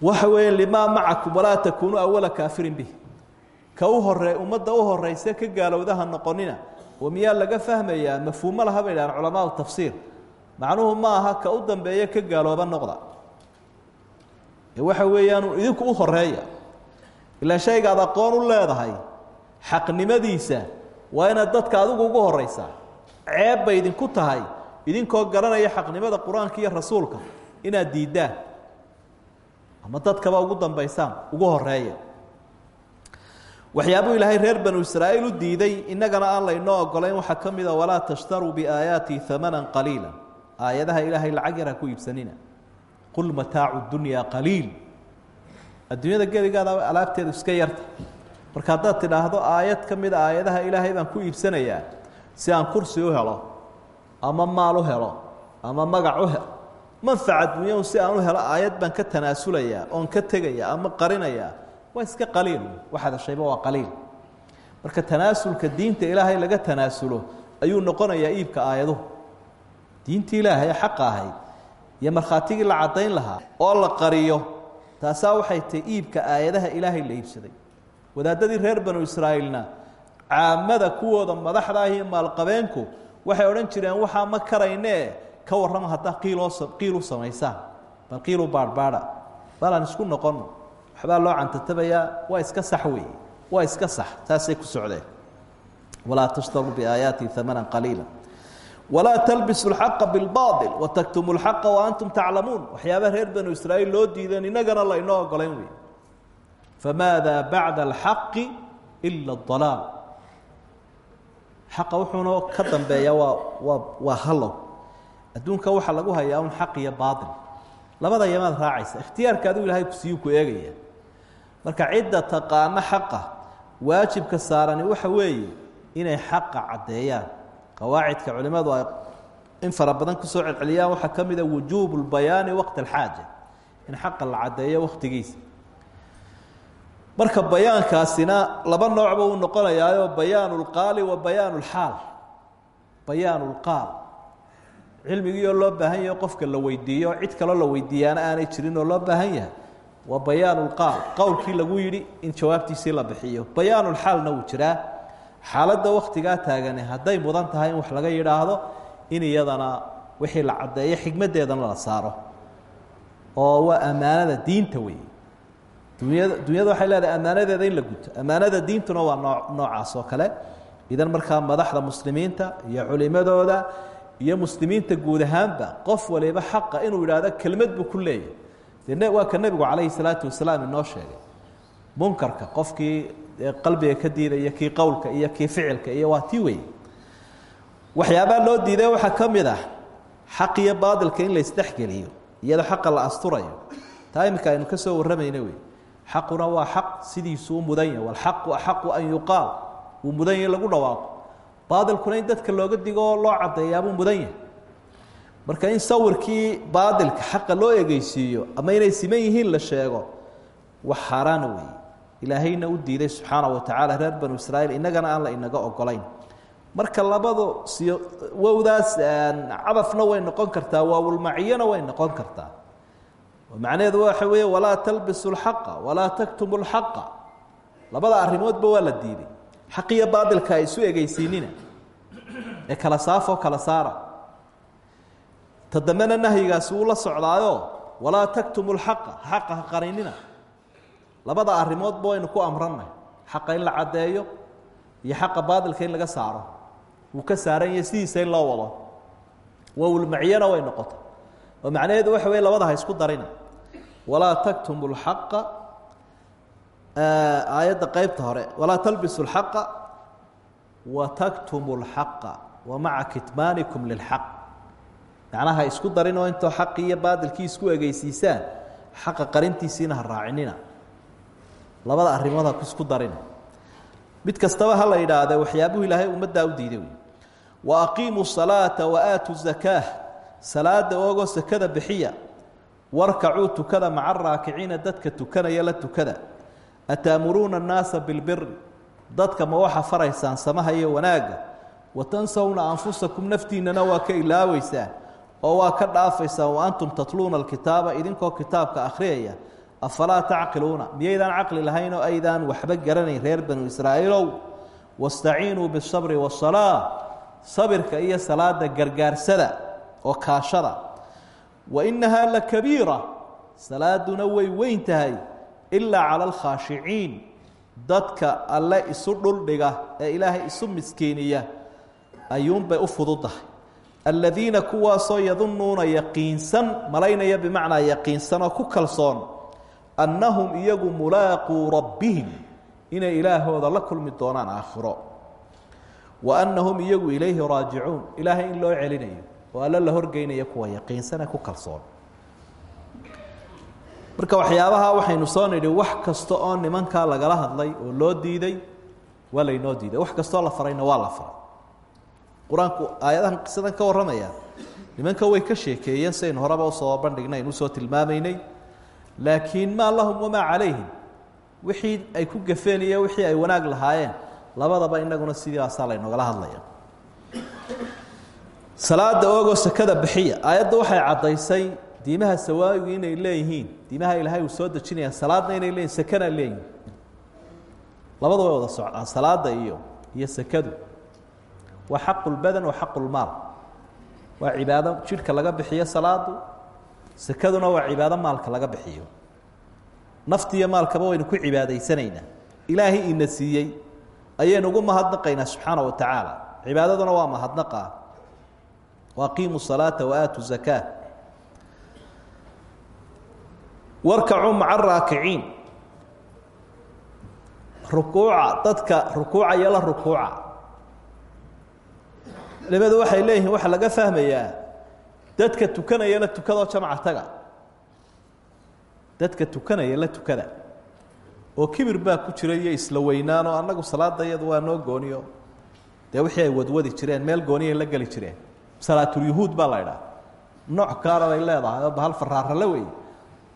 waxa weeya limaa macakum walaa takunuu awala kaafirin bih ka u hore ummadda u horeyse ka gaalowdaha noqonina oo miyaa laga fahmayaa mafhuumo laha bay dhahaan culamaau tafsiir. Macnuhu ma aha ka u dambeeya ka gaalooba noqda. Ee waxa weeyaanu idinku u horreeya ilaa shayga ad aqoon u leedahay xaqnimadiisa waa inaad dadka adigu ugu horeysaa ceeb bay idinku tahay idinkoo garanaya xaqnimada qur'aanka iyo rasuulka inaad diiddaan ama dadkaba ugu dambaysaan ugu horreeya waxyaabuu ilaahay reer banu israa'iil u diiday innagana aan laynoo ogolayn waxaa ka mida walaa tashtaruu biaayaatii amanan qaliila. Aayadaha ilaahay lacag yar ku iibsanina. Qul mataacu dunyaa qaliil. Adduunyada geligaada alaabteedu iska yarta. Marka haddaad tidhaahdo aayad ka mida aayadaha ilaahay baan ku iibsanayaa si aan kursi u helo ama maal u helo ama magac u helo manfac adduunya si aan u helo aayad baan ka tanaasulayaa oon ka tegaya ama qarinayaa. Waa iska qaliil. Waxaad heshayba waa qaliil. Marka tanaasulka diinta ilaahay laga tanaasulo ayuu noqonayaa iibka aayaduhu diintii ilaahay ee xaqa iyo markhaatigii la caddayn lahaa oo la qariyo taasaa waxay tahay iibka aayadaha ilaahay la iibsaday. Wadaadadii reer banu israa'iilna caamada kuwooda madaxda ah iyo maalqabeenku waxay odhan jireen waxaa ma karaynee ka warrama haddaa qiiloo qiil u samaysaan bal qiilu baadhbaadha bal aan isku noqonno waxbaa loo cantatabayaa waa iska sax weeye. Waa iska sax. Taasay ku socdeen. Walaa tashtaruu biaayaati amanan qaliila walaa talbisu lxaqa bilbaail wataktumu lxaqa waantum taclamuun. Waxyaaba reer banu israa'iil loo diideen innagana laynoo ogolayn wey famaada bacda alxaqi ila adalaal xaqa wuxuuna ka dambeeya waa waa waa hallow. Adduunka waxaa lagu hayaa un xaq iyo baail labada yamaad raacaysa. Ikhtiyaarka adigu ilahay kusiiyuu ku eegaya. Marka cidda taqaano xaqa waajibka saarani waxa weeye inay xaqa caddeeyaan. Qawaacidka culimmadu ay in fara badan ku soo celceliyaan waxaa ka mida wujuubu lbayaani waqti alxaaja. In xaqa la caddeeyo wakhtigiisa marka bayaankaasina laba noocba uu noqonayaayo bayaanu lqaali wa bayaanu lxaal bayaanu lqaal cilmigii oo loo baahan yahay qofka la weydiiyo cid kaloo la weydiiyaana aanay jirin oo loo baahan yahay waa bayaanu lqaal qowlkii lagu yidhi in jawaabtiisii la bixiyo. Bayaanulxaalna wuu jiraa. Xaaladda wakhtigaa taagani hadday mudan tahay in wax laga yidhaahdo in iyadana wixii la caddeeyo xigmaddeedana la saaro. Oo waa ammaanada diinta wey dunyada waxay leedahay ammaanadeeda in la guto. Ammaanada diintuna waa noo noocaas oo kale. Idan markaa madaxda muslimiinta iyo culimadooda iyo muslimiinta guud ahaanba qof waliba xaqa inuu yidhaahdo kelmad buu ku leeyahy waa ka nebigu calayhi salaatu wasalaam inoo sheegay. Munkarka qofkii qalbiga ka diidaya kii qowlka iyo kii ficilka iyo waa tii wey waxyaabaa loo diiday waxaa ka mid ah xaq iyo baadilka in la isdhexgeliyo iyadoo xaqa la asturayo. Taa iminka aynu ka soo warramayna wey xaquna waa xaq sidiisuu mudan yahy walxaqu axaqu an yuqaal wuu mudan yahy lagu dhawaaqo. Baadilkuna in dadka looga digo oo loo caddeeyaabuu mudan yahay. Marka in sawirkii baadilka xaqa loo egeysiiyo ama inay siman yihiin la sheego wax xaaraana weeye. Ilaahayna u diiday subxaana wa tacaala reer banu israa'iil innagana aan la inaga ogolayn marka labadu siyo wowdaas cadafna way noqon kartaa waawulmaciyana way noqon kartaa macnaheedu waxa weeye walaa talbisu lxaqa walaa taktumu lxaqa labada arrimoodba waa la diiday. Xaq iyo baadilka ay isu egeysiinina ee kala saafoo kala saara. Ta dambena nahyigaasi wuu la socdaayo walaa taktumu lxaqa xaqa ha qarinina labada arrimoodba waynu ku amranay xaqa in la caddeeyo iyo xaqa baadilka in laga saaro. Wuu ka saaran yahay sidiisa in loo wado. Wowlmaciyana way noqota oo macnaheedu waxa wey labada isku darina. Walaa taktumu lxaqa aayadda qeybta hore walaa talbisu lxaqa wa taktumu lxaqa wa maca kitmaanikum lilxaq macnaha ha isku darin oo intoo iyo baadilkii isku egeysiisaan xaqa qarintiisiina raacinina. Labada arrimood isku darina. Mid kastaba ha la yidhaahde waxyaabuhu ilaahay ummaddaa u diiday wa aqiimuu salaata wa aatu zakaa salaada oogoo sakada bixiya warkacuu tukada maca araakiciina dadka tukanaya la tukada. Ataamuruuna annaasa bilbiri dadka ma waxa faraysaan samaha iyo wanaagga watansawna anfusakum naftiinnana waa ka ilaaweysaan oo waa ka dhaafaysaan wa antum tatluuna alkitaaba idinkoo kitaabka akhriyaya afalaa tacqiluuna miyaydaan caqli lahayn oo aydaan waxba garanayn reer banu israa'iilow wastaciinuu bisabri wasalaa sabirka iyo salaada gargaarsada oo kaashada. Wa innahaa la kabiira. Salaaduna way weyn tahay ilaa cala alkhaashiciin dadka alle isu dhuldhiga ee ilaahay isu miskiiniya ayuunbay u fududahay. Aladiina kuwaasoo yadunnuuna yaqiinsan malaynaya bimacnaa yaqiinsan oo ku kalsoon annahum iyagu mulaaquu rabbihim inay ilaahooda la kulmi doonaan aakhiro. Wa annahum iyagu ilayhi raajicuun ilaahay in loo celinayo oo alle la horgeynaya kuwa yaqiinsane ku kalsoon. Marka waxyaabaha waxaynu soo nidhi wax kasta oo nimankaa lagala hadlay oo loo diiday waa laynoo diiday. Wax kastoo la farayna waa la faray. Qur'aanku aayadahan qisadan ka warramaya nimanka way ka sheekeeyeen sidaynu horeba u soo bandhignay aynu u soo tilmaamaynay. Laakiin maa lahum wamaa calayhim. Wixii ay ku gafeen iyo wixii ay wanaag lahaayeen labadaba inaguna sidaasaa laynogala hadlaya salaada oogoo sakada bixiya. Aayadda waxay caddaysay diimaha sawaawigu inay leeyihiin. Diimaha ilaahay uu soo dejinaya salaadna inay leeyihiin sakana leeyihiin labada way wada socdaan salaada iyo iyo sakadu. Waa xaqu lbadan wa xaqu lmaal waa cibaado jidhka laga bixiyo salaadu sakaduna waa cibaado maalka laga bixiyo. Nafti iyo maalkaba waynu ku cibaadaysanaynaa ilaahay ina siiyey. Ayaynu ugu mahadnaqaynaa subxaana wa tacaala. Cibaadaduna waa mahadnaqa waaqiimuu salaata wa aatu zakaa warkacuu maca araakiciin rukuuca dadka rukuucaya la rukuuca waxay leeyihiin waxaa laga fahmayaa dadka tukanaya la tukadoo jamca dadka tukanaya la tukada oo kibir baa ku jira iyo isla weynaan oo annagu salaada iyadu waa noo gooniyo dee wixii wadwadi jireen meel gooniyay la geli jireen salaatulyuhuud baa la idhaha nooc kaana bay leedahay oo bahal faraarale wey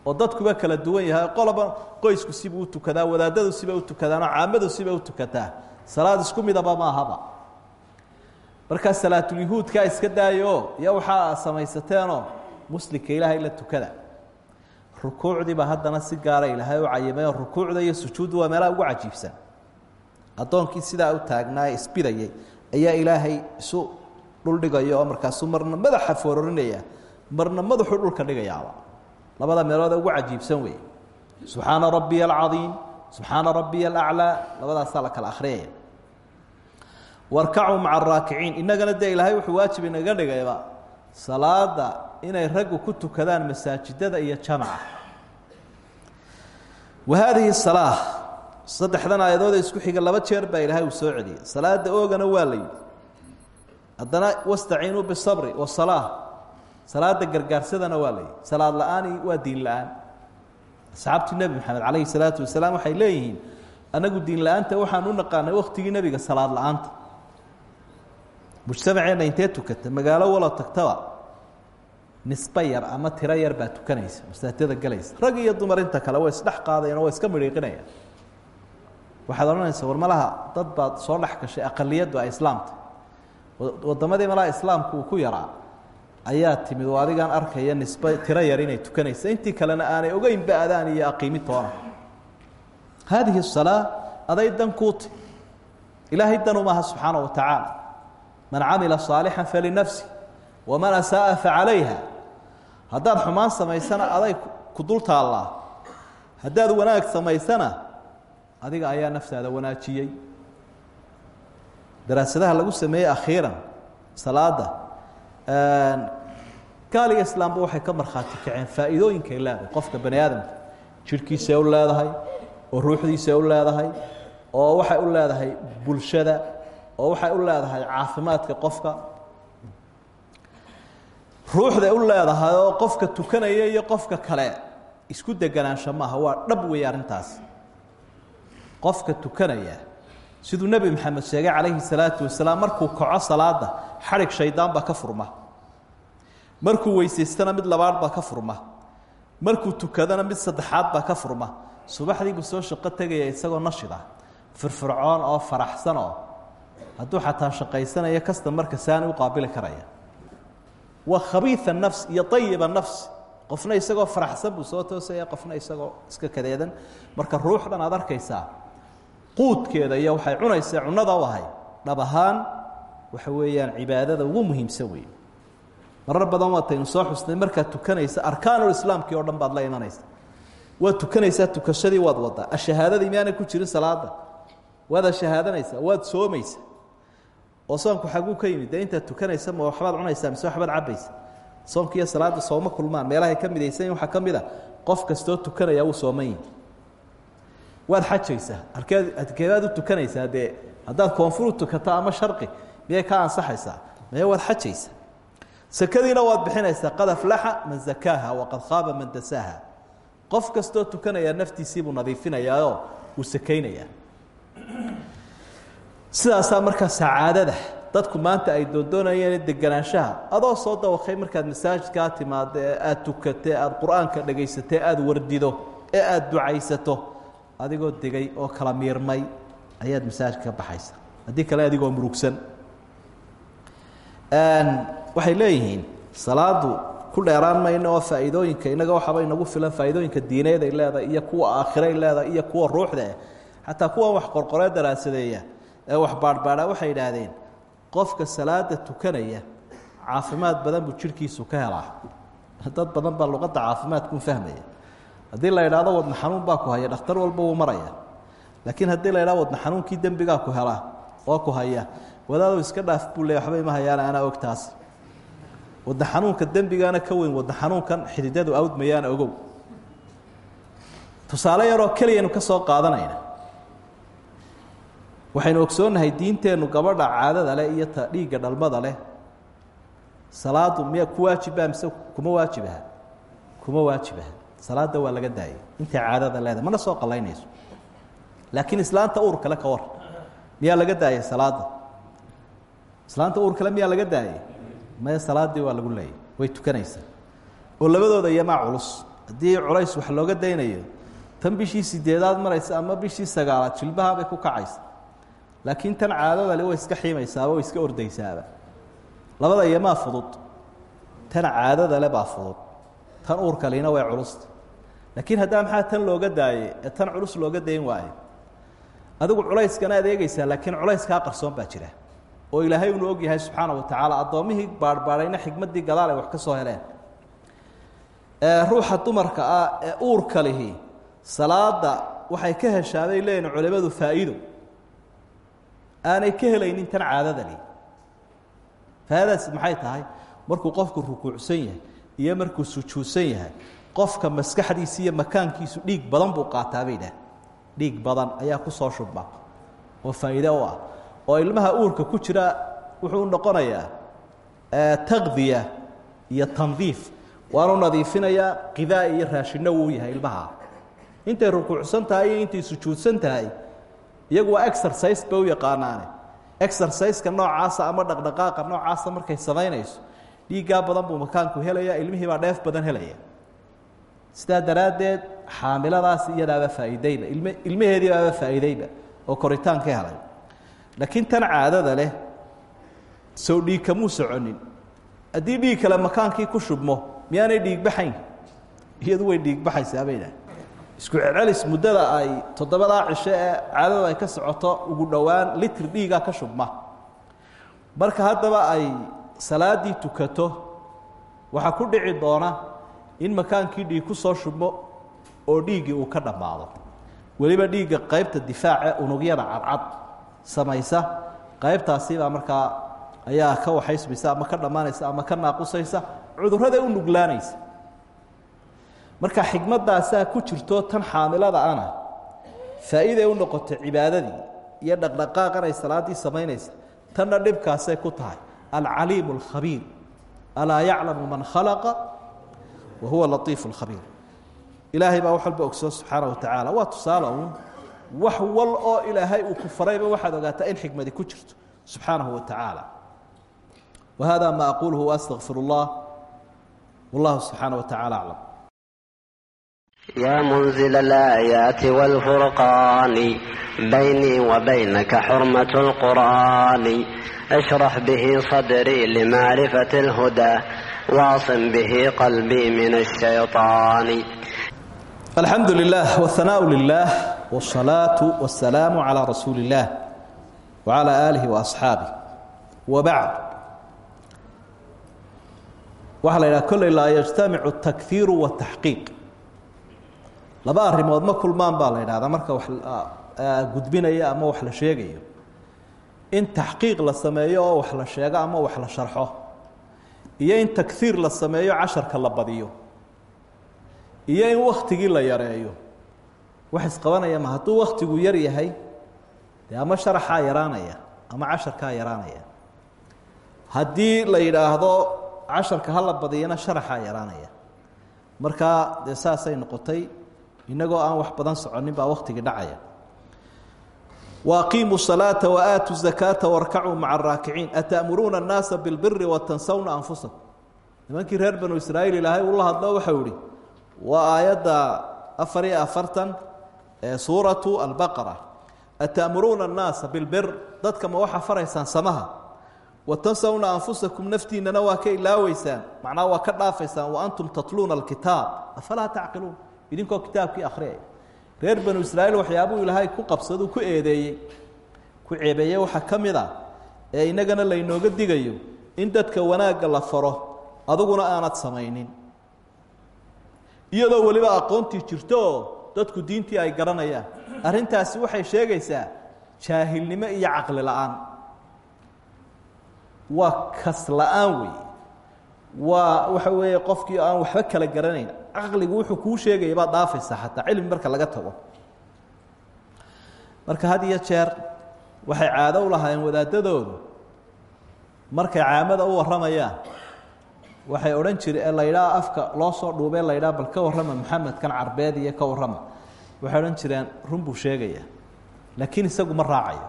oo dadkuba kala duwan yahay qoloba qoysku sibuu u tukadaa wadaadadu siba u tukadaanoo caamadu siba u tukataa salaad isku midaba ma ahaba markaa salaatulyuhuudkaa iska daayo iyo waxaa samaysateenoo muslimka ilaahay la tukada. Rukuucdiiba haddana si gaara ilaahay u cayimayoo rukuucda iyo sujuudda waa meelaha ugu cajiibsan. Addoonkii sidaa u taagnaa ee isbidayay ayaa ilaahay isu dhuldhigaya oo markaasuu marna madaxa foorarinaya marna madaxuu dhulka dhigayaaba. Labada meelood ee ugu cajiibsan weeye. Subxaana rabbiya alcadiim subxaana rabbiya alaclaa labadaasaa la kala akhriyaya. Warkacuu maca araakiciin innagana dee ilaahay wuxuu waajib inaga dhigayba salaada inay raggu ku tukadaan masaajidada iyo jamaca. Wa haadihi salaa saddexdan aayadood ee isku xiga laba jeer baa ilaahay uu soo celiyey salaada oogana waa la yidhi haddana wastaciinuu bisabri wasalaa salaada gargaarsadana waa la yidhi. Salaad la'aani waa diin la'aan. Asxaabtii nebi maxamed calayhi salaatu wasalaam waxay leeyihiin annagu diin la'aanta waxaan u naqaanay waktigii nebiga salaad la'aanta. Mujtamaceenna intee tukata magaalo walo tagtaba. Nisbe yar ama tiro yar baa tukanaysa masaajidada galaysa. Rag iyo dumar inta kale way isdhex qaadayaan oo way iska midhiiqinayaan. Waxaad odhanaysa war malaha dad baad soo dhex gashay aqaliyaddu ay islaamta waddamadii malaha islaamku ku yaraa ayaa timid oo adigaan arkaya nisbe tiro yar inay tukanaysa intii kalena aanay ogeynba adaan iyo aqiimi toona. Haadihi salaa aday kuuti ilaahay danu maaha subxaana wa tacaala. Man camila saalixan falinafsi waman asaaa facalayha haddaad xumaan samaysana aday ku dul taallaa. Haddaad wanaag samaysana adiga ayaa naftaada wanaajiyey daraasadaha lagu sameeyey akhiiran salaada gaaliga islaamba waxay ka markhaati kaceen faa'iidooyinkay leedahay. Qofka bani aadamka u leedahay oo ruuxdiisay u leedahay oo waxay u leedahay bulshada oo waxay u leedahay caafimaadka qofka. Ruuxday u leedahay oo qofka tukanaya iyo qofka kale isku deganaansho maaha waa dhab weeye arrintaas qofka tukanaya siduu nebi maxamed sheegay calayhi salaatu wasalaam markuu kaco salaada xadhig shaydaan baa ka furma. Markuu weysaystana mid labaad baa ka furma. Markuu tukadana mid saddexaad baa ka furma. Subaxdii buu soo shaqo tegaya isagoo nashid ah firfircoon oo faraxsan oo hadduu xataa shaqaysanayo kasta marka saani u qaabili karaya. Waa khabiia nafs iyo ayiba nafs. Qofna isagoo faraxsan buu soo toosaya qofna isagoo iska kadeedan. Marka ruuxdan aad arkaysaa quudkeeda iyo waxay cunaysaa cunada u ahay. Dhab ahaan waxa weeyaan cibaadada ugu muhiimsan wey marar badan waataynu soo xusnay markaad tukanaysa arkaanulislaamkii o dhan baad la imanaysa. Waad tukanaysaa tukashadii waad wadaa ashahaadadii miyaanay ku jirin salaada waad ashahaadanaysaa waad soomaysa oo soonku xaguu ka yimid dee tukanaysa ma waxbaad cunaysaa mise waxbaad cabaysa soonka iyo sooma kulmaan meelahay ka midaysan waxaa ka mid a qof kastoo tukanaya wuu sooman yihi waad xajaysaa. Halkeed adkeedaad u tukanaysaa dee haddaad koonfur u tukato ama sharqi miyay ka ansaxaysaa? Maya waad xajaysaa? Sakadiina waad bixinaysaa qad aflaxa man zakaaha waqad khaaba man dasaaha. Qof kastoo tukanaya naftiisiibuu nadiifinayaao uu sakaynayaa. Sidaasaa markaa sacaadada dadku maanta ay doondoonayeen deganaanshaha adoo soo dawakay markaad masaajidkaa timaado ee aada tukatee aada qur'aanka dhagaysatee aada wardido ee aada ducaysato adigoo degay oo kala miirmay ayaad masaajidka ka baxaysa. Haddii kale adigoo murugsan waxay leeyihiin salaadu ku dheeraan mayno oo faa'iidooyinka innaga waxaaba inagu filan faa'iidooyinka diineed ay leedahay iyo kuwa aakhiray leedahay iyo kuwa ruuxda ah xataa kuwan wax qorqoree daraasadeeya ee wax baadhbaadha waxay yidhaahdeen qofka salaada tukanaya caafimaad badan buu jidhkiisu ka helaa. Dad badan baa luqadda caafimaadkuu fahmaya haddii la idhaahdo wadna xanuun baa ku haya dhakhtar walba wuu maraya. Laakiin haddii la idhahdo wadna xanuunkii dembigaa ku helaa oo ku haya wadaado iska dhaaf buu leey waxba ima hayaan anaa og taas wadna xanuunka dembigaana ka weyn wadna xanuunkan xididadu awdmayaana ogow. Tusaale yaroo keliyaynu ka soo qaadanayna. Waxaynu ogsoonnahay diinteennu gabadha caadada leh iyo ta dhiigga dhalmada leh. Salaadu miya ku waajiba mise kuma waajibaha kuma waajibaha salaada waa laga daayay. Intay caadada leedahay mana soo qalaynayso laakiin islaanta uur kale ka war. Miyaa laga daayay salaada? Islaanta uur kale miyaa laga daayay? Maya salaadii waa lagu leeyay. Way tukanaysaa. Oo labadooda iyomaa culus. Haddii culays wax looga daynayo tan bishii sideedaad maraysa ama bishii sagaalaad jilbaha bay ku kacaysa laakiin tan caadadale way iska xiimaysaaba way iska ordaysaaba labada iyomaa fudud. Tan caadadale baa fudud. Tan uurkalina way culusta laakiin haddaa maxaa tan looga daayey ee tan culus looga dayn waayo? Adigu culayskana adeegaysaa laakiin culayskaa qarsoon baa jira. Oo ilaahay unu og yahay subxaana wa tacaala addoommihii baadhbaadhayna xikmaddii gadaal ay wax ka soo heleen. Ruuxa dumarka ah ee uurka lihi salaada waxay ka heshaabay leeyihiin culimadu faa'iido. Aanay ka helaynin tan caadada li faa'iidadaas maxay tahay? Markuu qofku rukuucsan yahay iyo markuu sujuudsan yahay qofka maskaxdiisa iyo makaankiisu dhiig badan buu qaataa bay dhaah dhiig badan ayaa ku soo shubma oo faa'iide u ah. Oo ilmaha uurka ku jira wuxuu noqonayaa taqdiya iyo tandiif. Waanu nadiifinayaa qidaa iyo raashinno wuu yahay ilmaha. Intay rukuucsan tahay iyo intay sujuudsan tahay iyagu waa exercise bay u yaqaanaane. Exerciseka noocaasa ama dhaqdhaqaaqa noocaasa markay samaynayso dhiiggaa badan buu makaanku helaya ilmihii baa dheef badan helaya sidaa daraaddeed xaamiladaas iyadaaba faa'iideyba ilme ilmaheedii baaba faa'iideyba oo koritaan ka helay. Laakiin tan caadada leh sow dhiig kamuu soconin. Haddii dhiig kale makaankii ku shubmo miyaanay dhiigbaxayn iyadu way dhiigbaxaysaa bay dhahay isku celcelis muddada ay toddobadaa cisho ee caadada ay ka socoto ugu dhowaan litr dhiigaa ka shubma. Marka haddaba ay salaaddii tukato waxaa ku dhici doona in makaankii dhiig ku soo shubmo oo dhiiggii uu ka dhammaado. Weliba dhiigga qaybta difaace unugyada cadcad samaysa qaybtaasibaa markaa ayaa ka waxaysmaysa ama ka dhammaanaysa ama ka naaqusaysa cudurrada u nuglaanaysa. Marka xikmaddaasaa ku jirto tan xaamilada ana faa'iiday u noqotay cibaadadii iyo dhaqdhaqaaqan ay salaaddii samaynaysa tanna dhibkaasay ku tahay alcaliimu alkhabiir alaa yaclamu man khalaqa wa huwa latiifu lkhabiir ilaahay baa wax walba ogsoon subxaana wa tacaala waa tusaale uun wax wal oo ilaahay uu ku farayba waxaad ogaataa in xikmadi ku jirto subxaanahu wa tacaala wa hada ma aquluhu waastaqfir اllah wallahu subxaana wa tacala aclam يا منزل الآيات والفرقان بيني وبينك حرمة القرآن اشرح به صدري لمعرفة الهدى واعصم به قلبي من الشيطان الحمد لله والثناء لله والصلاة والسلام على رسول الله وعلى آله وأصحابه وبعد waxaa la yidhaha kolley laa yajtamicu الtakhiiru والtaxqiiq laba arrimood ma kulmaan baa la yidhahdaa marka wax gudbinaya ama wax la sheegayo in taxqiiq la sameeyo oo wax la sheego ama wax la sharxo iyo in takhiir la sameeyo casharka la badiyo iyo in waktigii la yareeyo. Wax isqabanaya ma hadduu waktigu yar yahay dee ama sharaxaa yaraanaya ama casharkaa yaraanaya. Haddii la yidhaahdo casharka hala badiyana sharaxaa yaraanaya. Markaa dee saasay noqotay inagoo aan wax badan soconin baa waktigii dhacaya waaqiimuu salaata waaatu zakaata warkacuu maca araakiciin ata'muruuna annaasa bilbiri watansawna anfusakum nimankii reer banu israa'iil ilaahay ula hadlo waxau ihi waa aayadda afar iyo afartan ee suuratu albaqara ata'muruuna annaasa bilbir dadka ma waxaa faraysaan samaha watansawna anfusakum naftiinana waa ka ilaaweysaan macnaha waa ka dhaafaysaan wa antum tatluuna alkitaab afalaa tacqiluun idinkoo kitaabkii akhriyaya reer banu israa'iil waxyaabuu ilaahay ku qabsaduu ku eedeeyey ku ceebeeyey waxaa ka mid a ee innagana laynooga digayo in dadka wanaagga la faro aduguna aanad samaynin. Iyadoo weliba aqoontii jirto oo dadku diintii ay garanayaan. Arrintaasi waxay sheegaysaa jaahilnimo iyo caqli la'aan. Waa kas la'aan wey waa waxa weeye qofkii aan waxba kala garanayn caqligu wuxuu kuu sheegaya baad dhaafaysaa cilmi marka laga tago. Marka had jeer waxay caado u lahaayeen wadaadadoodu. Markay caamada u warramayaan waxay odhan jire ee la ydhaha afka loo soo dhuubee la ydhaha bal ka warrama maxamedkan carbeed iyo ka warrama. Waxay odhan jireen run buu sheegayaa laakiin isagu ma raacayo.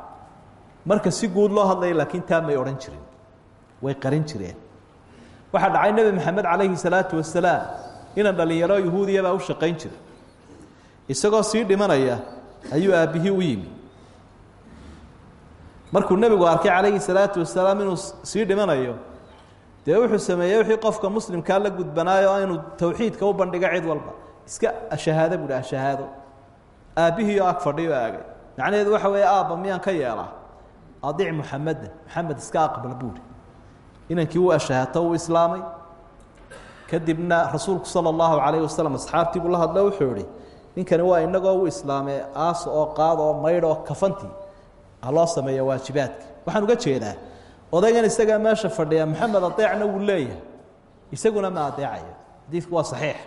Marka si guud loo hadlaya laakiin taa may odhan way qarin jireen. Waxaa dhacay nebi maxamed calayhi salaatu wasalaam inan dhallinyaro yahuudiya baa u shaqayn jira. Isagoo sii dhimanaya ayuu aabbihii u yimi. Markuu nebigu arkay calayhi salaatu wasalaam inuu sii dhimanayo dee wuxuu sameeyey wixii qofka muslimkaa la gudbanaayo inuu tawxiidka u bandhigo cid walba. Iska ashahaado buuhi ashahaado. Aabbihiioo ag fadhiyo aagay. Macnaheedu waxa weeye aabba miyaan ka yeelaa? Adic muxameda maxamed iska aqbal buuhi inankii wuu ashahaato uu islaamay kadibna rasuulku sala allahu calayhi wasalam asxaabtii buu la hadlo wuxuu ihi ninkani waa inagoo u islaamee aas oo qaad oo maydh oo kafantii ha loo sameeya waajibaadka. Waxaan uga jeedaa odaygan isagaa meesha fadhiya maxamed adeecna wuu leeyahay. Isaguna ma adeecayo xadiidku waa saxiix.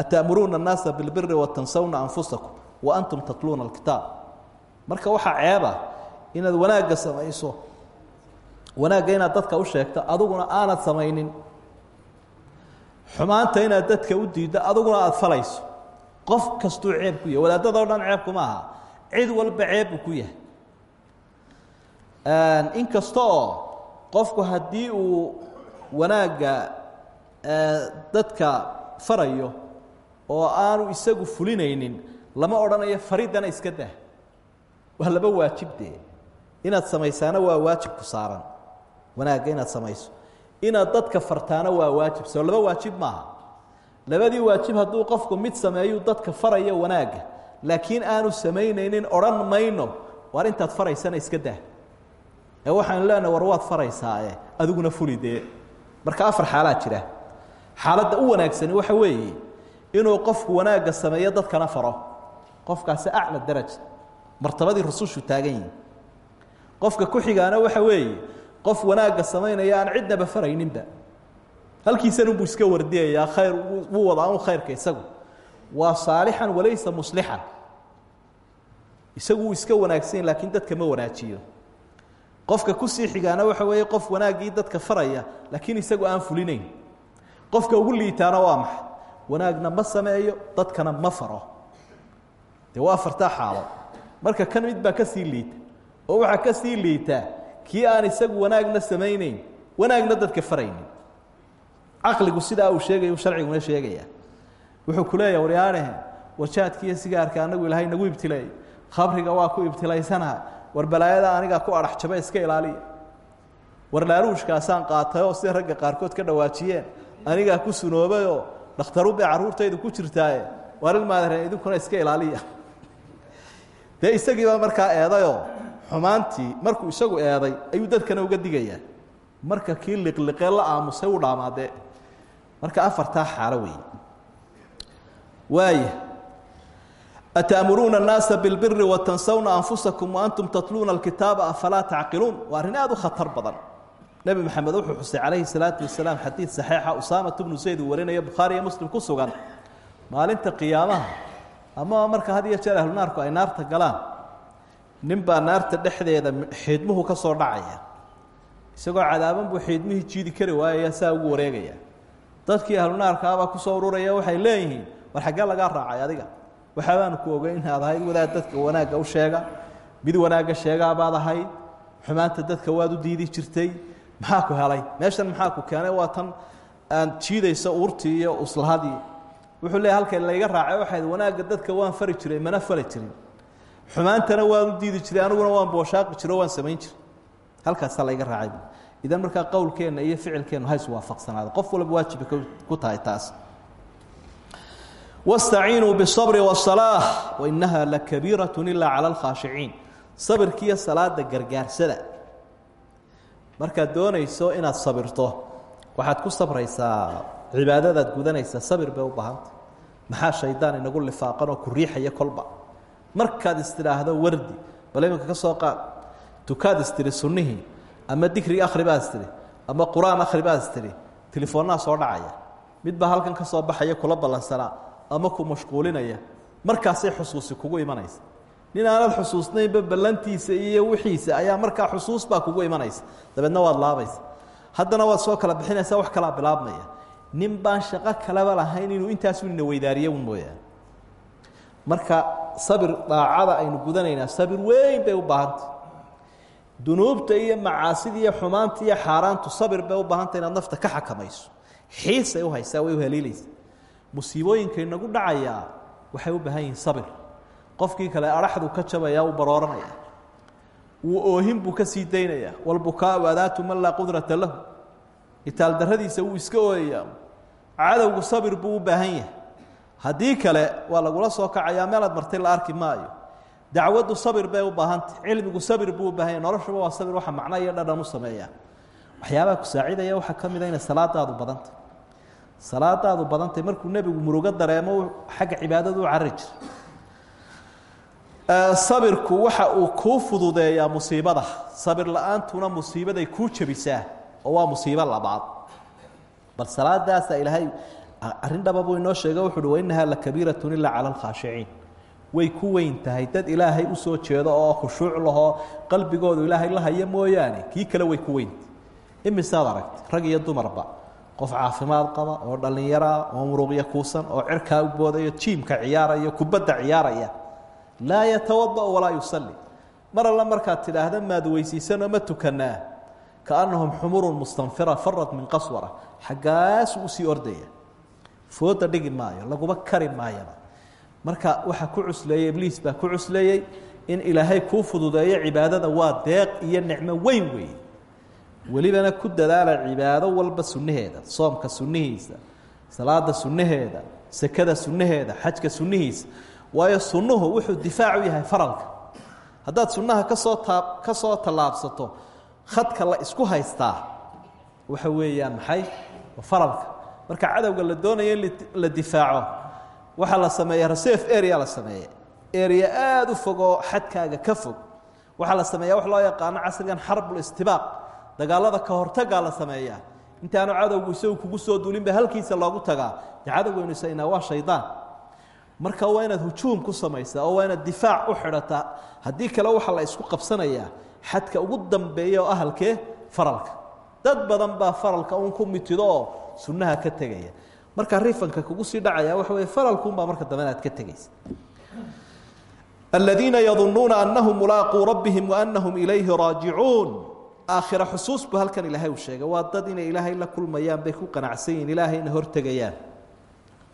Ata'muruuna annaasa bilbiri watansawna anfusakum wa antum tatluuna alkitaab. Marka waxaa ceeba inaad wanaagga samayso wanaagga inaad dadka u sheegto aduguna aanad samaynin xumaanta inaad dadka u diiddo aduguna aada falayso. Qof kastuu ceeb ku yahay wadaadadoo dhan ceebku ma aha. Cid walba ceeb buu ku yahay. Inkasta qofku haddii uu wanaagga dadka farayo oo aanu isagu fulinaynin lama odhanayo fariddana iska dah. Waa laba waajib dee. Inaad samaysaana waa waajib ku saaran. Wanaagga inaad samayso inaad dadka fartaana waa waajib. Soo laba waajib maaha. Labadii waajib hadduu qofku mid sameeyuu dadka farayo wanaagga laakiin aanu samaynaynin odhan mayno waar intaad faraysana iska dah ee waxaanu leenahay war waad faraysaae adiguna fuli dee. Marka afar xaalaa jira. Xaaladda u wanaagsani waxa weeye inuu qofku wanaagga sameeyo dadkana faro. Qofkaasi acla daraja. Martabadii rusushu taagan yihiin qofka ku xigaana waxa weeye qof wanaagga samaynaya aan cidnaba farayninba halkiisanunbuu iska wardiyayaa khayr wuu wadaa un khayrka isagu. Waa saalixan walaysa muslixan isagu wuu iska wanaagsan laakiin dadka ma wanaajiyo. Qofka ku sii xigaana waxa weeye qof wanaaggii dadka faraya laakiin isagu aan fulinayn. Qofka ugu liitaana waa maxay? Wanaagna ma sameeyo dadkana ma faro. Dee waa afartaa xaalo. Marka kan mid baa ka sii liita oo waxaa ka sii liitaa kii aan isagu wanaagna samayneyn wanaagna dadka faraynin. Caqligu sidaa uu sheegaya sharciguna sheegaya. Wuxuu ku leeyaha waryaaneh wajaadka sigaarka anagu ilaahay nagu ibtileey khabriga waa ku ibtilaysanaha war balaayada ku adhax jaba iska ilaaliya. War laaluushkaasaan qaatay oo sida ragga qaarkood ka dhawaajiyeen? Anigaa ku sunoobayoo dhakhtaru bay carruurtaydu ku jirtaaye? Waar ilmaadaren idinkuna iska ilaaliya. *laughs* Dee isagiibaa markaa eedayoo xumaantii markuu isagu eeday ayuu dadkana uga digayaa. Marka kii liqliqee la aamusay u dhaamaadee. Marka afartaa xaalo weeye waaya ata'muruuna annaasa bilbiri watansawna anfusakum waantum tatluuna alkitaaba afalaa tacqiluun? Waa arrin aad u khatar badan. Nebi moxamed wuxuu xusay calayhi salaatu wasalaam xadiid saxiixa usaamat bnu zayd uu warinaya bukhaariiyo muslim ku sugan. Maalinta qiyaamaha ama marka had iyo jeer ahlunaarku ay naarta galaan nin baa naarta dhexdeeda xiidmuhu ka soo dhacaya. Isagoo cadaaban buu xiidmihii jiidi kari waayaya saa ugu wareegaya. Dadkii ahlunaarkaabaa ku soo ururaya waxay leeyihiin war xaggee lagaa raacay adiga. Waxaabaanu ku ogeyn inaad ahayd wadaad dadka wanaagga u sheega mid wanaagga sheegaabaad ahayd xumaanta dadka waad u diidi jirtay maxaa ku helay? Meeshan maxaa ku keenay? Waa tan aan jiidaysa uurtii iyo uslahadii. Wuxuu leeyahy halka layga raacay waxayd wanaagga dadka waan fari jiray mana fali jirin xumaantana waan u diidi jiray aniguna waan booshaaqi jiro waan samayn jiray. Halkaasaa layga raacay idan markaa qowlkeenna iyo ficilkeennu hays waafaqsanaada qof walba waajiba ku tahay taas. Wastaciinuu biabri wasalaa wainahaa lakabiiratu ilaa cala alkhaashiciin sabirkiiyo salaada gargaarsada. Markaad doonayso inaad sabirto waxaad ku sabraysaa cibaadadaad gudanaysaa sabir bay u baahanta maxaa shaydaan inagu lifaaqanoo ku riixaya kolba? Markaad istidhaahdo wardi bal iminka ka soo qaad tukaad istiri sunnihii ama dikri akhri baad istiri ama qur'aan akhri baad istiri telefoonnaa soo dhacaya. Mid baa halkan ka soo baxaya kula ballansanaa ama ku mashquulinaya. Markaasay xusuusi kugu imanaysa. Nin aanad xusuusnaynba ballantiisa iyo wixiisa ayaa markaa xusuus baa kugu imanaysa. Dabeedna waad laabaysa. Haddana waad soo kala bixinaysaa wax kalaa bilaabmaya. Nin baan shaqo kaleba lahayn inuu intaasu ina weydaariyo un mooyaane marka sabir daacada aynu gudanaynaa. Sabir weyn bay u baahantay. Dunuubta iyo macaasida iyo xumaanta iyo xaaraantu sabir bay u baahantay inaad nafta ka xakamayso. Xiisay u haysaa way u haliilaysa musiibooyinka inagu dhacayaa waxay u baahan yihiin sabir. Qofkii kale araxdu ka jabaya uu barooranaya wuu oohin buu ka sii daynaya walbukaau adaatu man laa qudrata lahu. Itaaldarradiisa wuu iska ooyayaa. Cadowgu sabir buu u baahan yahay haddii kale waa lagula soo kacayaa meelaad martay la arki maayo. Dacwaddu sabir bay u baahantay cilmigu sabir buu u baahan yahy noloshuba waa sabir waxa macno iyo dhadhan u sameeyaa. Waxyaabaha ku saacidaya waxaa ka mid a inay salaadaadu badantay. Salaadaadu badantay markuu nebigu murugo dareemo xagga cibaadadu u carari jiray sabirku waxa uu kuu fududeeyaa musiibada. Sabir la'aantuna musiibaday kuu jebisaa oo waa musiibo labaad. Bal salaadaasa ilaahay arrin dhaba buu inoo sheega wuxu uhi wainahaa lakabiiratun ilaa cala alkhaashiciin way ku weyn tahay dad ilaahay u soo jeedo oo khushuuc lahoo qalbigoodu ilaahay la haya mooyaane kii kale way ku weyntahy imisaad aragtay? Rag iyo dumarba qof caafimaad qaba oo dhallinyaraa oo muruqyo kuusan oo cirkaa u boodayo jiimka ciyaaraya kubadda ciyaaraya. Laa yatawada'u walaa yusalli. Mar alle markaad tidhaahda maad weysiisanoo ma tukanaa. Kaannahum xumurun mustanfira farad min qaswara. Xaggaasuu u sii ordaya fooda dhigi maayo laguma kari maayaba. Marka waxaa ku cusleeyey ibliis baa ku cusleeyey in ilaahay kuu fududeeyo cibaadada waa deeq iyo nicmo weyn weeye welibana ku dadaala cibaado walba sunnaheeda soomka sunnihiisa salaada sunnaheeda sekada sunnaheeda xajka sunnihiisa. Waayo sunnuhu wuxuu difaac u yahay faralka. Haddaad sunnaha ka soo taa ka soo tallaabsato khadka la isku haystaa waxa weeyaan maxay? Faralka marka cadowga la doonayo in la difaaco. Waxaa la sameeya reserve area la sameeya area aada u fog oo xadkaaga ka fog. Waxaa la sameeya wax loo yaqaano casrigan xarbul istibaaq. Dagaalada ka hortagaa la sameeyaa. Intaanu cadowgu isagu kugu soo duulinba halkiisa loogu tagaa. Dee cadowgaynu isaynaa waa shaydaan. Marka waa inaad hujuum ku samaysaa oo waa inaad difaac u xidhataa haddii kale waxaa la isku qabsanayaa xadka ugu dambeeya oo ahalkee faralka. Dad badan baa faralka uun ku mitido. oo sunnaha ka tegaya. Marka rifanka kugu sii dhacaya waxa wey faralkuunbaa marka dambe inaad ka tegaysa. Aladiina yadunuuna anahum mulaaquu rabbihim waanahum ilayhi raajicuun. Aakhira xusuus buu halkan ilaahay uu sheegay. Waa dad inay ilaahay la kulmayaan bay ku qanacsan yihiin ilaahayna hortegayaan.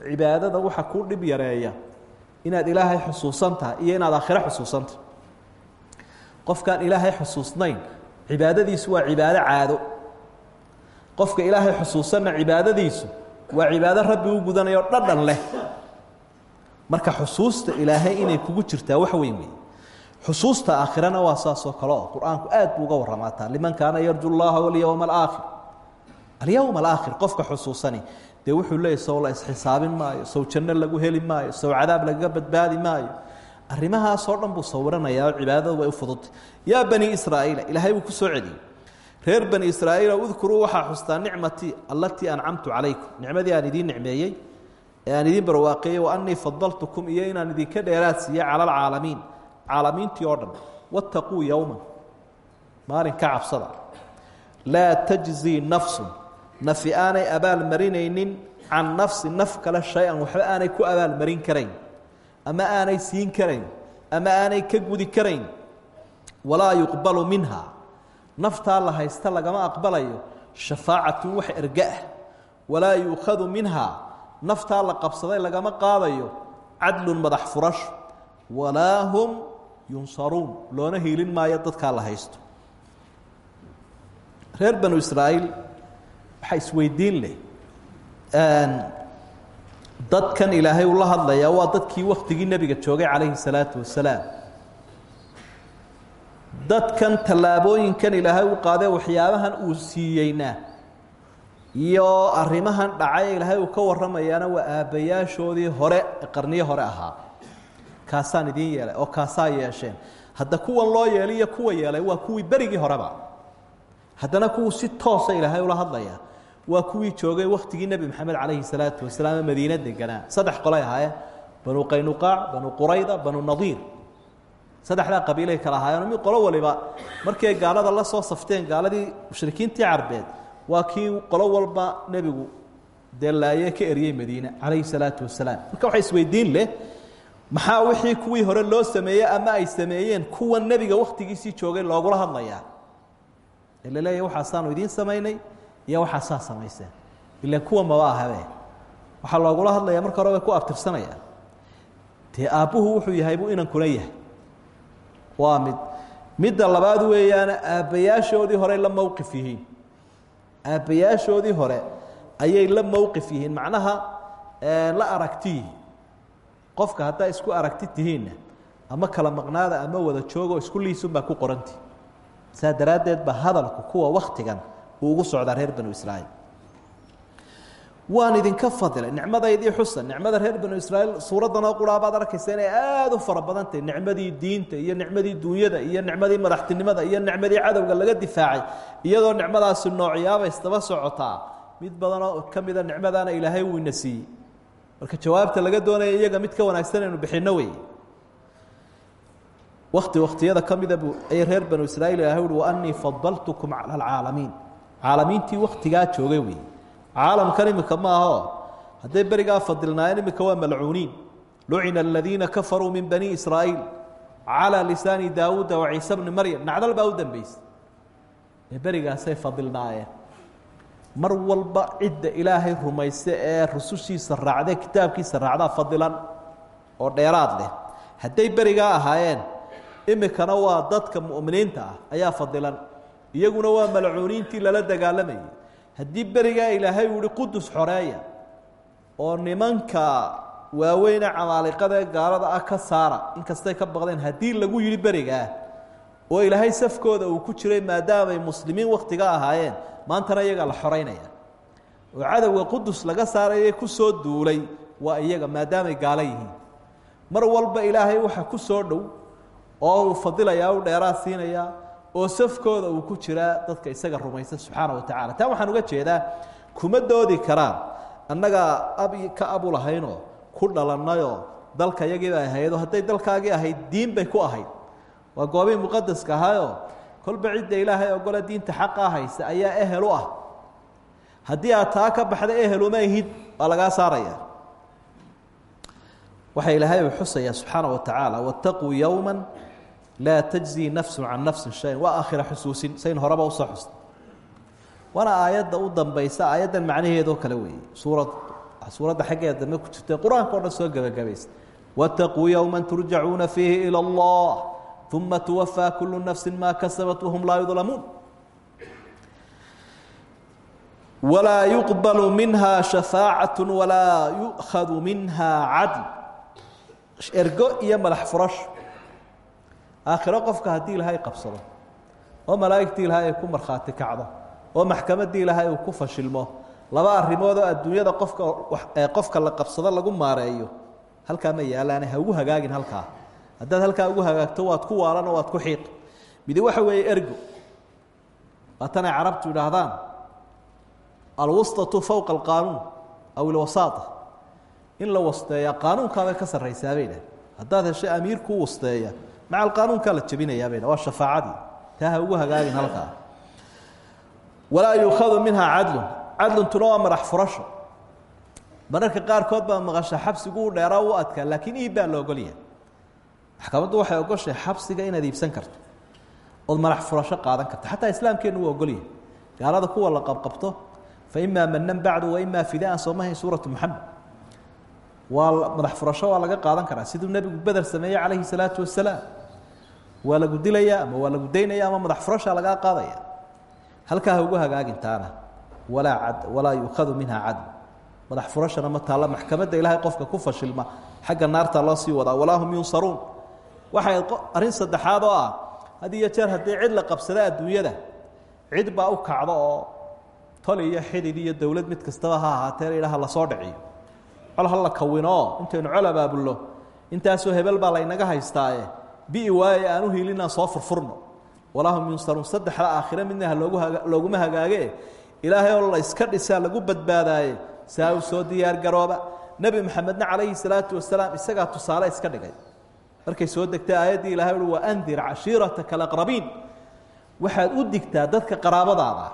Cibaadada waxa kuu dhib yareeya inaad ilaahay xusuusan tahay iyo inaad aakhiro xusuusantahay qofkaan ilaahay xusuusnayn cibaadadiisu waa cibaado caado qofka ilaahay xusuusanna cibaadadiisu waa cibaado rabbi u gudanayo dhadhan leh. Marka xusuusta ilaahay inay kugu jirtaa wax weyn wey xusuusta aakhirana waa saasoo kale oo qur'aanku aad buu uga warramaataa. Liman kaana yarju llaha walyowma alaakhir alyowma alaakhir qofka xusuusani dee wuxuu leeyahy sow la isxisaabin maayo sow janno lagu heli maayo sow cadaab lagaga badbaadi maayo. Arrimahaasoo dhan buu sawiranayaa oo cibaadadu way u fududtay yaa bani israa'iila ilaahay wuu ku soo celiyey reer bani israa'iila udkuruu waxaa xustaa nicmatii allatii ancamtu calaykum. Nicmadii aan idiin nicmeeyey ee aan idiin barwaaqeeyey wa fadaltukum iyo inaan idinka dheeraad siiyey cala alcaalamiin caalamiintii oo dhan wattaquu yowman maalin ka cabsada. Laa tajzii nafsun nafi aanay abaalmarinaynin can nafsi naf kale shay-an waxba aanay ku abaalmarin karayn ama aanay siin karayn ama aanay ka gudi karayn. Walaa yuqbalu minha naftaa la haysta lagama aqbalayo shafaacatun wax erga ah walaa yuukhadu minha naftaa la qabsaday lagama qaadayo cadlun madax furasho walaa hum yunsaruun loona hiilin maayo dadkaa la haysto. Reer banu israa'iil waxaa isweydiin leh dadkan ilaahay uu la hadlayaa waa dadkii waktigii nebiga joogay calayhi salaatu wasalaam dadkan tallaabooyinkan ilaahay u qaadee waxyaabahan uu siiyeyna. Iyo arrimahan dhacay ilaahay uu ka warramayaana waa aabbayaashoodii hore qarniyo hore ahaa. Kaasaan idiin yeelay oo kaasaa yeesheen. Hadda kuwan loo yeelay iyo kuwa yeelay waa kuwii berigii horeba. Haddana kuwuu si toosa ilaahay ula hadlaya waa kuwii joogay waktigii nebi maxamed calayhi salaatu wasalaam ee madiine deganaa saddex qolay ahaayeen. Banu qaynuqaac banu qurayda banu nadiir saddexdaa qabiilay kala ahaayeen mid qolo waliba. Markay gaalada la soo safteen gaaladii mushrikiintii carbeed waa kii qolo walba nebigu dee laaye ka eryey madiine calayhi salaatu wasalaam marka waxaa isweydiin leh maxaa wixii kuwii hore loo sameeyey ama ay sameeyeen kuwa nebiga wakhtigiisii joogay loogula hadlayaa? Ee la leeyahy waxaasaanu idiin samaynay iyo waxaasaa samayseen. Ila kuwa maba ahabe. Waxaa loogula hadlayaa marka hore way ku abtirsanayaan. Dee aabbuhu wuxuu yahay buu inankuna yahay waa mid midda labaad weeyaana aabbayaashoodii horey la mowqif yihiin. Aabbayaashoodii hore ayay la mowqif yihiin. Macnaha la aragtiyi qofka haddaa isku aragti tihiinna ama kala maqnaada ama wada joogo isku liisunbaa ku qoranti saa daraaddeed ba hadalku kuwa waktigan uu ugu socdaa reer banu israa'iil waan idinka fadilay. Nicmadaydii xusa nicmada reer banu israa'iil suuraddan oo quraa baad arkaysa inay aada u fara badan tahay. Nicmadii diinta iyo nicmadii duunyada iyo nicmadii madaxtinimada iyo nicmadii cadowga laga difaacay iyadoo nicmadaasi noocyaaba isdaba socotaa. Mid badanoo ka mida nicmadaana ilaahay wuu siiyey. Marka jawaabta laga doonaya iyaga mid ka wanaagsan aynu bixinno wey. Wakti waktiyada ka mida buu ay reer banu israiil ilahay uhi waanii fadaltukum cala alcaalamiin. Caalamiintii waktigaa joogay wey caalamkan imika ma aho hadday berigaa fadilnaayeen imika waa malcuuniin lucina aladiina kafaruu min bani israa'iil calى lisaani daawuuda wa ciise bni maryam nacdal baa u dambeysay ee berigaasay fadilnaayeen mar walba cidda ilaahay rumayse ee rusushiisa raacdee kitaabkiisa raacdaa fadilan oo dheeraad leh hadday berigaa ahaayeen imikana waa dadka mu'miniinta ah ayaa fadilan iyaguna waa malcuuniintii lala dagaalamayay haddii berigaa ilaahay uu ihi qudus xoreeya oo nimanka waaweyne camaaliqada gaalada ah ka saara inkastay ka baqdeen haddii lagu yidhi berigaa oo ilaahay safkooda uu ku jiray maadaamay muslimiin wakhtiga ahaayeen maantana iyagaa la xoreynaya oo cadowga qudus laga saarayay ku soo duulay waa iyaga maadaamay gaalo yihiin. Mar walba ilaahay waxa ku soo dhow oo uu fadilayaa u dheeraa siinayaa oo safkooda uu ku jiraa dadka isaga rumaysan subxaana wa tacala taa waxaan uga jeedaa kuma doodi karaan annagaa ab ka abu lahaynoo ku dhalannayoo dalka yagiiba ahaydoo hadday dalkaagii ahayd diin bay ku ahayd. Waa goobihii muqadaska ahaayoo kolba cidda ilaahay ogole diinta xaqaa haysa ayaa ehel u ah. Haddii aad taa ka baxda eheluma ihid waa lagaa saaraya waxa ilaahay uu xusayaa subxaana wa tacaala waataquu yowma laa tajzii nafsu can nafsin shayan waa akhira xusuusin sayn horeba u soo xust waana aayadda u dambaysa aayaddan macnaheedoo kale weeye. Suurad suuradda xaggeeda dambe ku jirtee qur'aanka o dhan soo gebagabaysa wataquu yowma turjacuuna ila allah uma tuwafaa kullu nafsi ma kasabat wahum laa yudlamuun walaa yuqbalu minha shafaacaة walaa yukhadu minha cadl. Ergo iyo madax furashu aakhiro qofka haddii ilaahay qabsado oo malaa'igtii ilaahay ay ku markhaati kacdo oo maxkamaddii ilaahay uu ku fashilmo laba arrimood oo adduunyada qofka qofka la qabsado lagu maareeyo halkaa ma yaalaane ha ugu hagaagin halkaa. Haddaad halkaa ugu hagaagto waad ku waalan oo waad ku xiiq. Midi waxa weeye ergo waatan ay carabtu idhaahdaan alwusطatu fowqa alqaanuun aw ilwasaata in la wasteeya qaanuunkaabay ka sarraysaa bay dhah haddaad heshay amiir kuu wasteeya maca alqaanuunkaa la dhah waa shafaacadii taa ugu hagaagin halkaa walaa yuukhadu minha cadlun. Cadluntuna waa madax furasho. Mararka qaarkood baa maqasha xabsigu u dheeraa u adkaa laakiin iib baa la ogolyahay. Maxkamaddu waxay ogoshahay xabsiga inaad iibsan karto. Ood madax furasho qaadan karto. Xataa islaamkeennu waa ogolyahay. Gaalada kuwa la qabqabto fa imaa manan bacdu wa imaa fidaan soomahayn suuratu moxamed waa madax furasho waa laga qaadan karaa. Siduu nebigu beder sameeyey calayhi salaatu wasalaam waa lagu dilaya ama waa lagu daynaya ama madax furashaa lagaa qaadaya? Halkaa ha ugu hagaagintaana walaa cad walaa yuukhadu minha cadl madax furashana ma taalla maxkamadda ilaahay qofka ku fashilma xagga naarta loo sii wadaa walaa hum yunsaruun. Waxay arrin saddexaad oo ah had iyo jeer haddii cid la qabsada adduunyada cid baa u kacdo oo tol iyo xidid iyo dowlad mid kastaba ha ahaatee la yidhaha la soo dhiciyo. Col la kawinoo intaynu col abaabulno intaasoo hebel baa laynaga haystaaye bi'i waaye aan u hiilinaan soo furfurno. Walaa hum yunsaruun saddexda aakhire midna looguma hagaage. Ilaahay oo la iska dhisaa lagu badbaadaaye saa u soo diyaar garooba. Nebi maxamedna calayhi salaatu wasalaam isagaa tusaale iska dhigay. Markay soo degtay aayaddii ilahay uhi wa andir cashiirataka alaqrabiin waxaad u digtaa dadka qaraabadaada.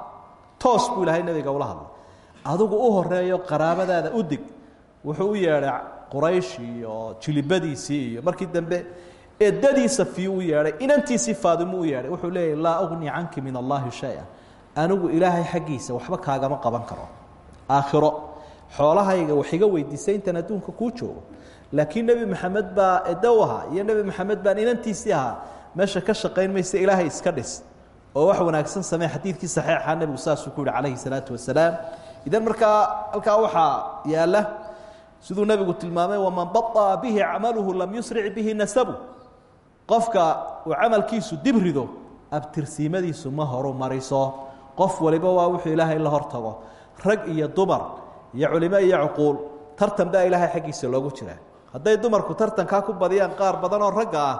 Toos buu ilaahay nebiga ula hadlay. Adigu u horeeyo qaraabadaada u dig. Wuxuu u yeedhay quraysh iyo jilibadiisii iyo markii dambe eedadiisa fiyu u yeedhay inantiisii faadimu u yeedhay wuxuu leeyahy laa ugni canki min allahi shaya anigu ilaahay xaggiisa waxba kaagama qaban karo. Aakhiro xoolahayga wax iga weydiisay intaan adduunka kuu joogo. Laakiin nebi maxamed baa edow ahaa iyo nebi maxamed baan inantiisii ahaa meesha ka shaqayn maysa ilaahay iska dhis. Oo wax wanaagsan samee xadiidkii saxiixa nebigu saasuu ku yihi calayhi salaatu wasalaam idan markaa halkaa waxaa yaalla siduu nebigu tilmaamay waman baطaa bihi camaluhu lam yusric bihi nasabu qofka uu camalkiisu dib rido abtirsiimadiisu ma horu mariso. Qof waliba waa wuxuu ilaahay la hortago rag iyo dumar iyo culimo iyo cuquul tartan baa ilaahay xaggiisa loogu jiraa hadday dumarku tartankaa ku badiyaan qaar badan oo ragga ah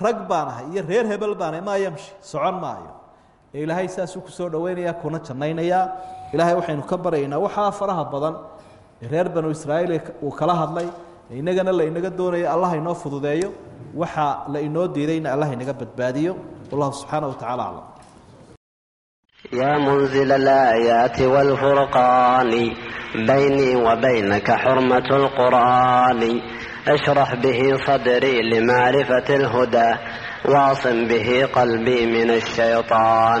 rag baan iyo reer hebel baan maa yamshi socon maayo. Ee ilaahay saasuu ku soo dhoweynayaa kuna jannaynayaa. Ilaahay waxaynu ka baryaynaa waxaa faraha badan. Ee reer banu israa'iil uu kala hadlay innagana la doonaya allah inoo fududeeyo waxa la inoo diidayna allah inaga badbaadiyo wallahu subxaana wa tacala aclam يا منزل الآيات والفرقان بيني وبينك حرمة القرآن اشرح به صدري لمعرفة الهدى واعصم به قلبي من الشيطان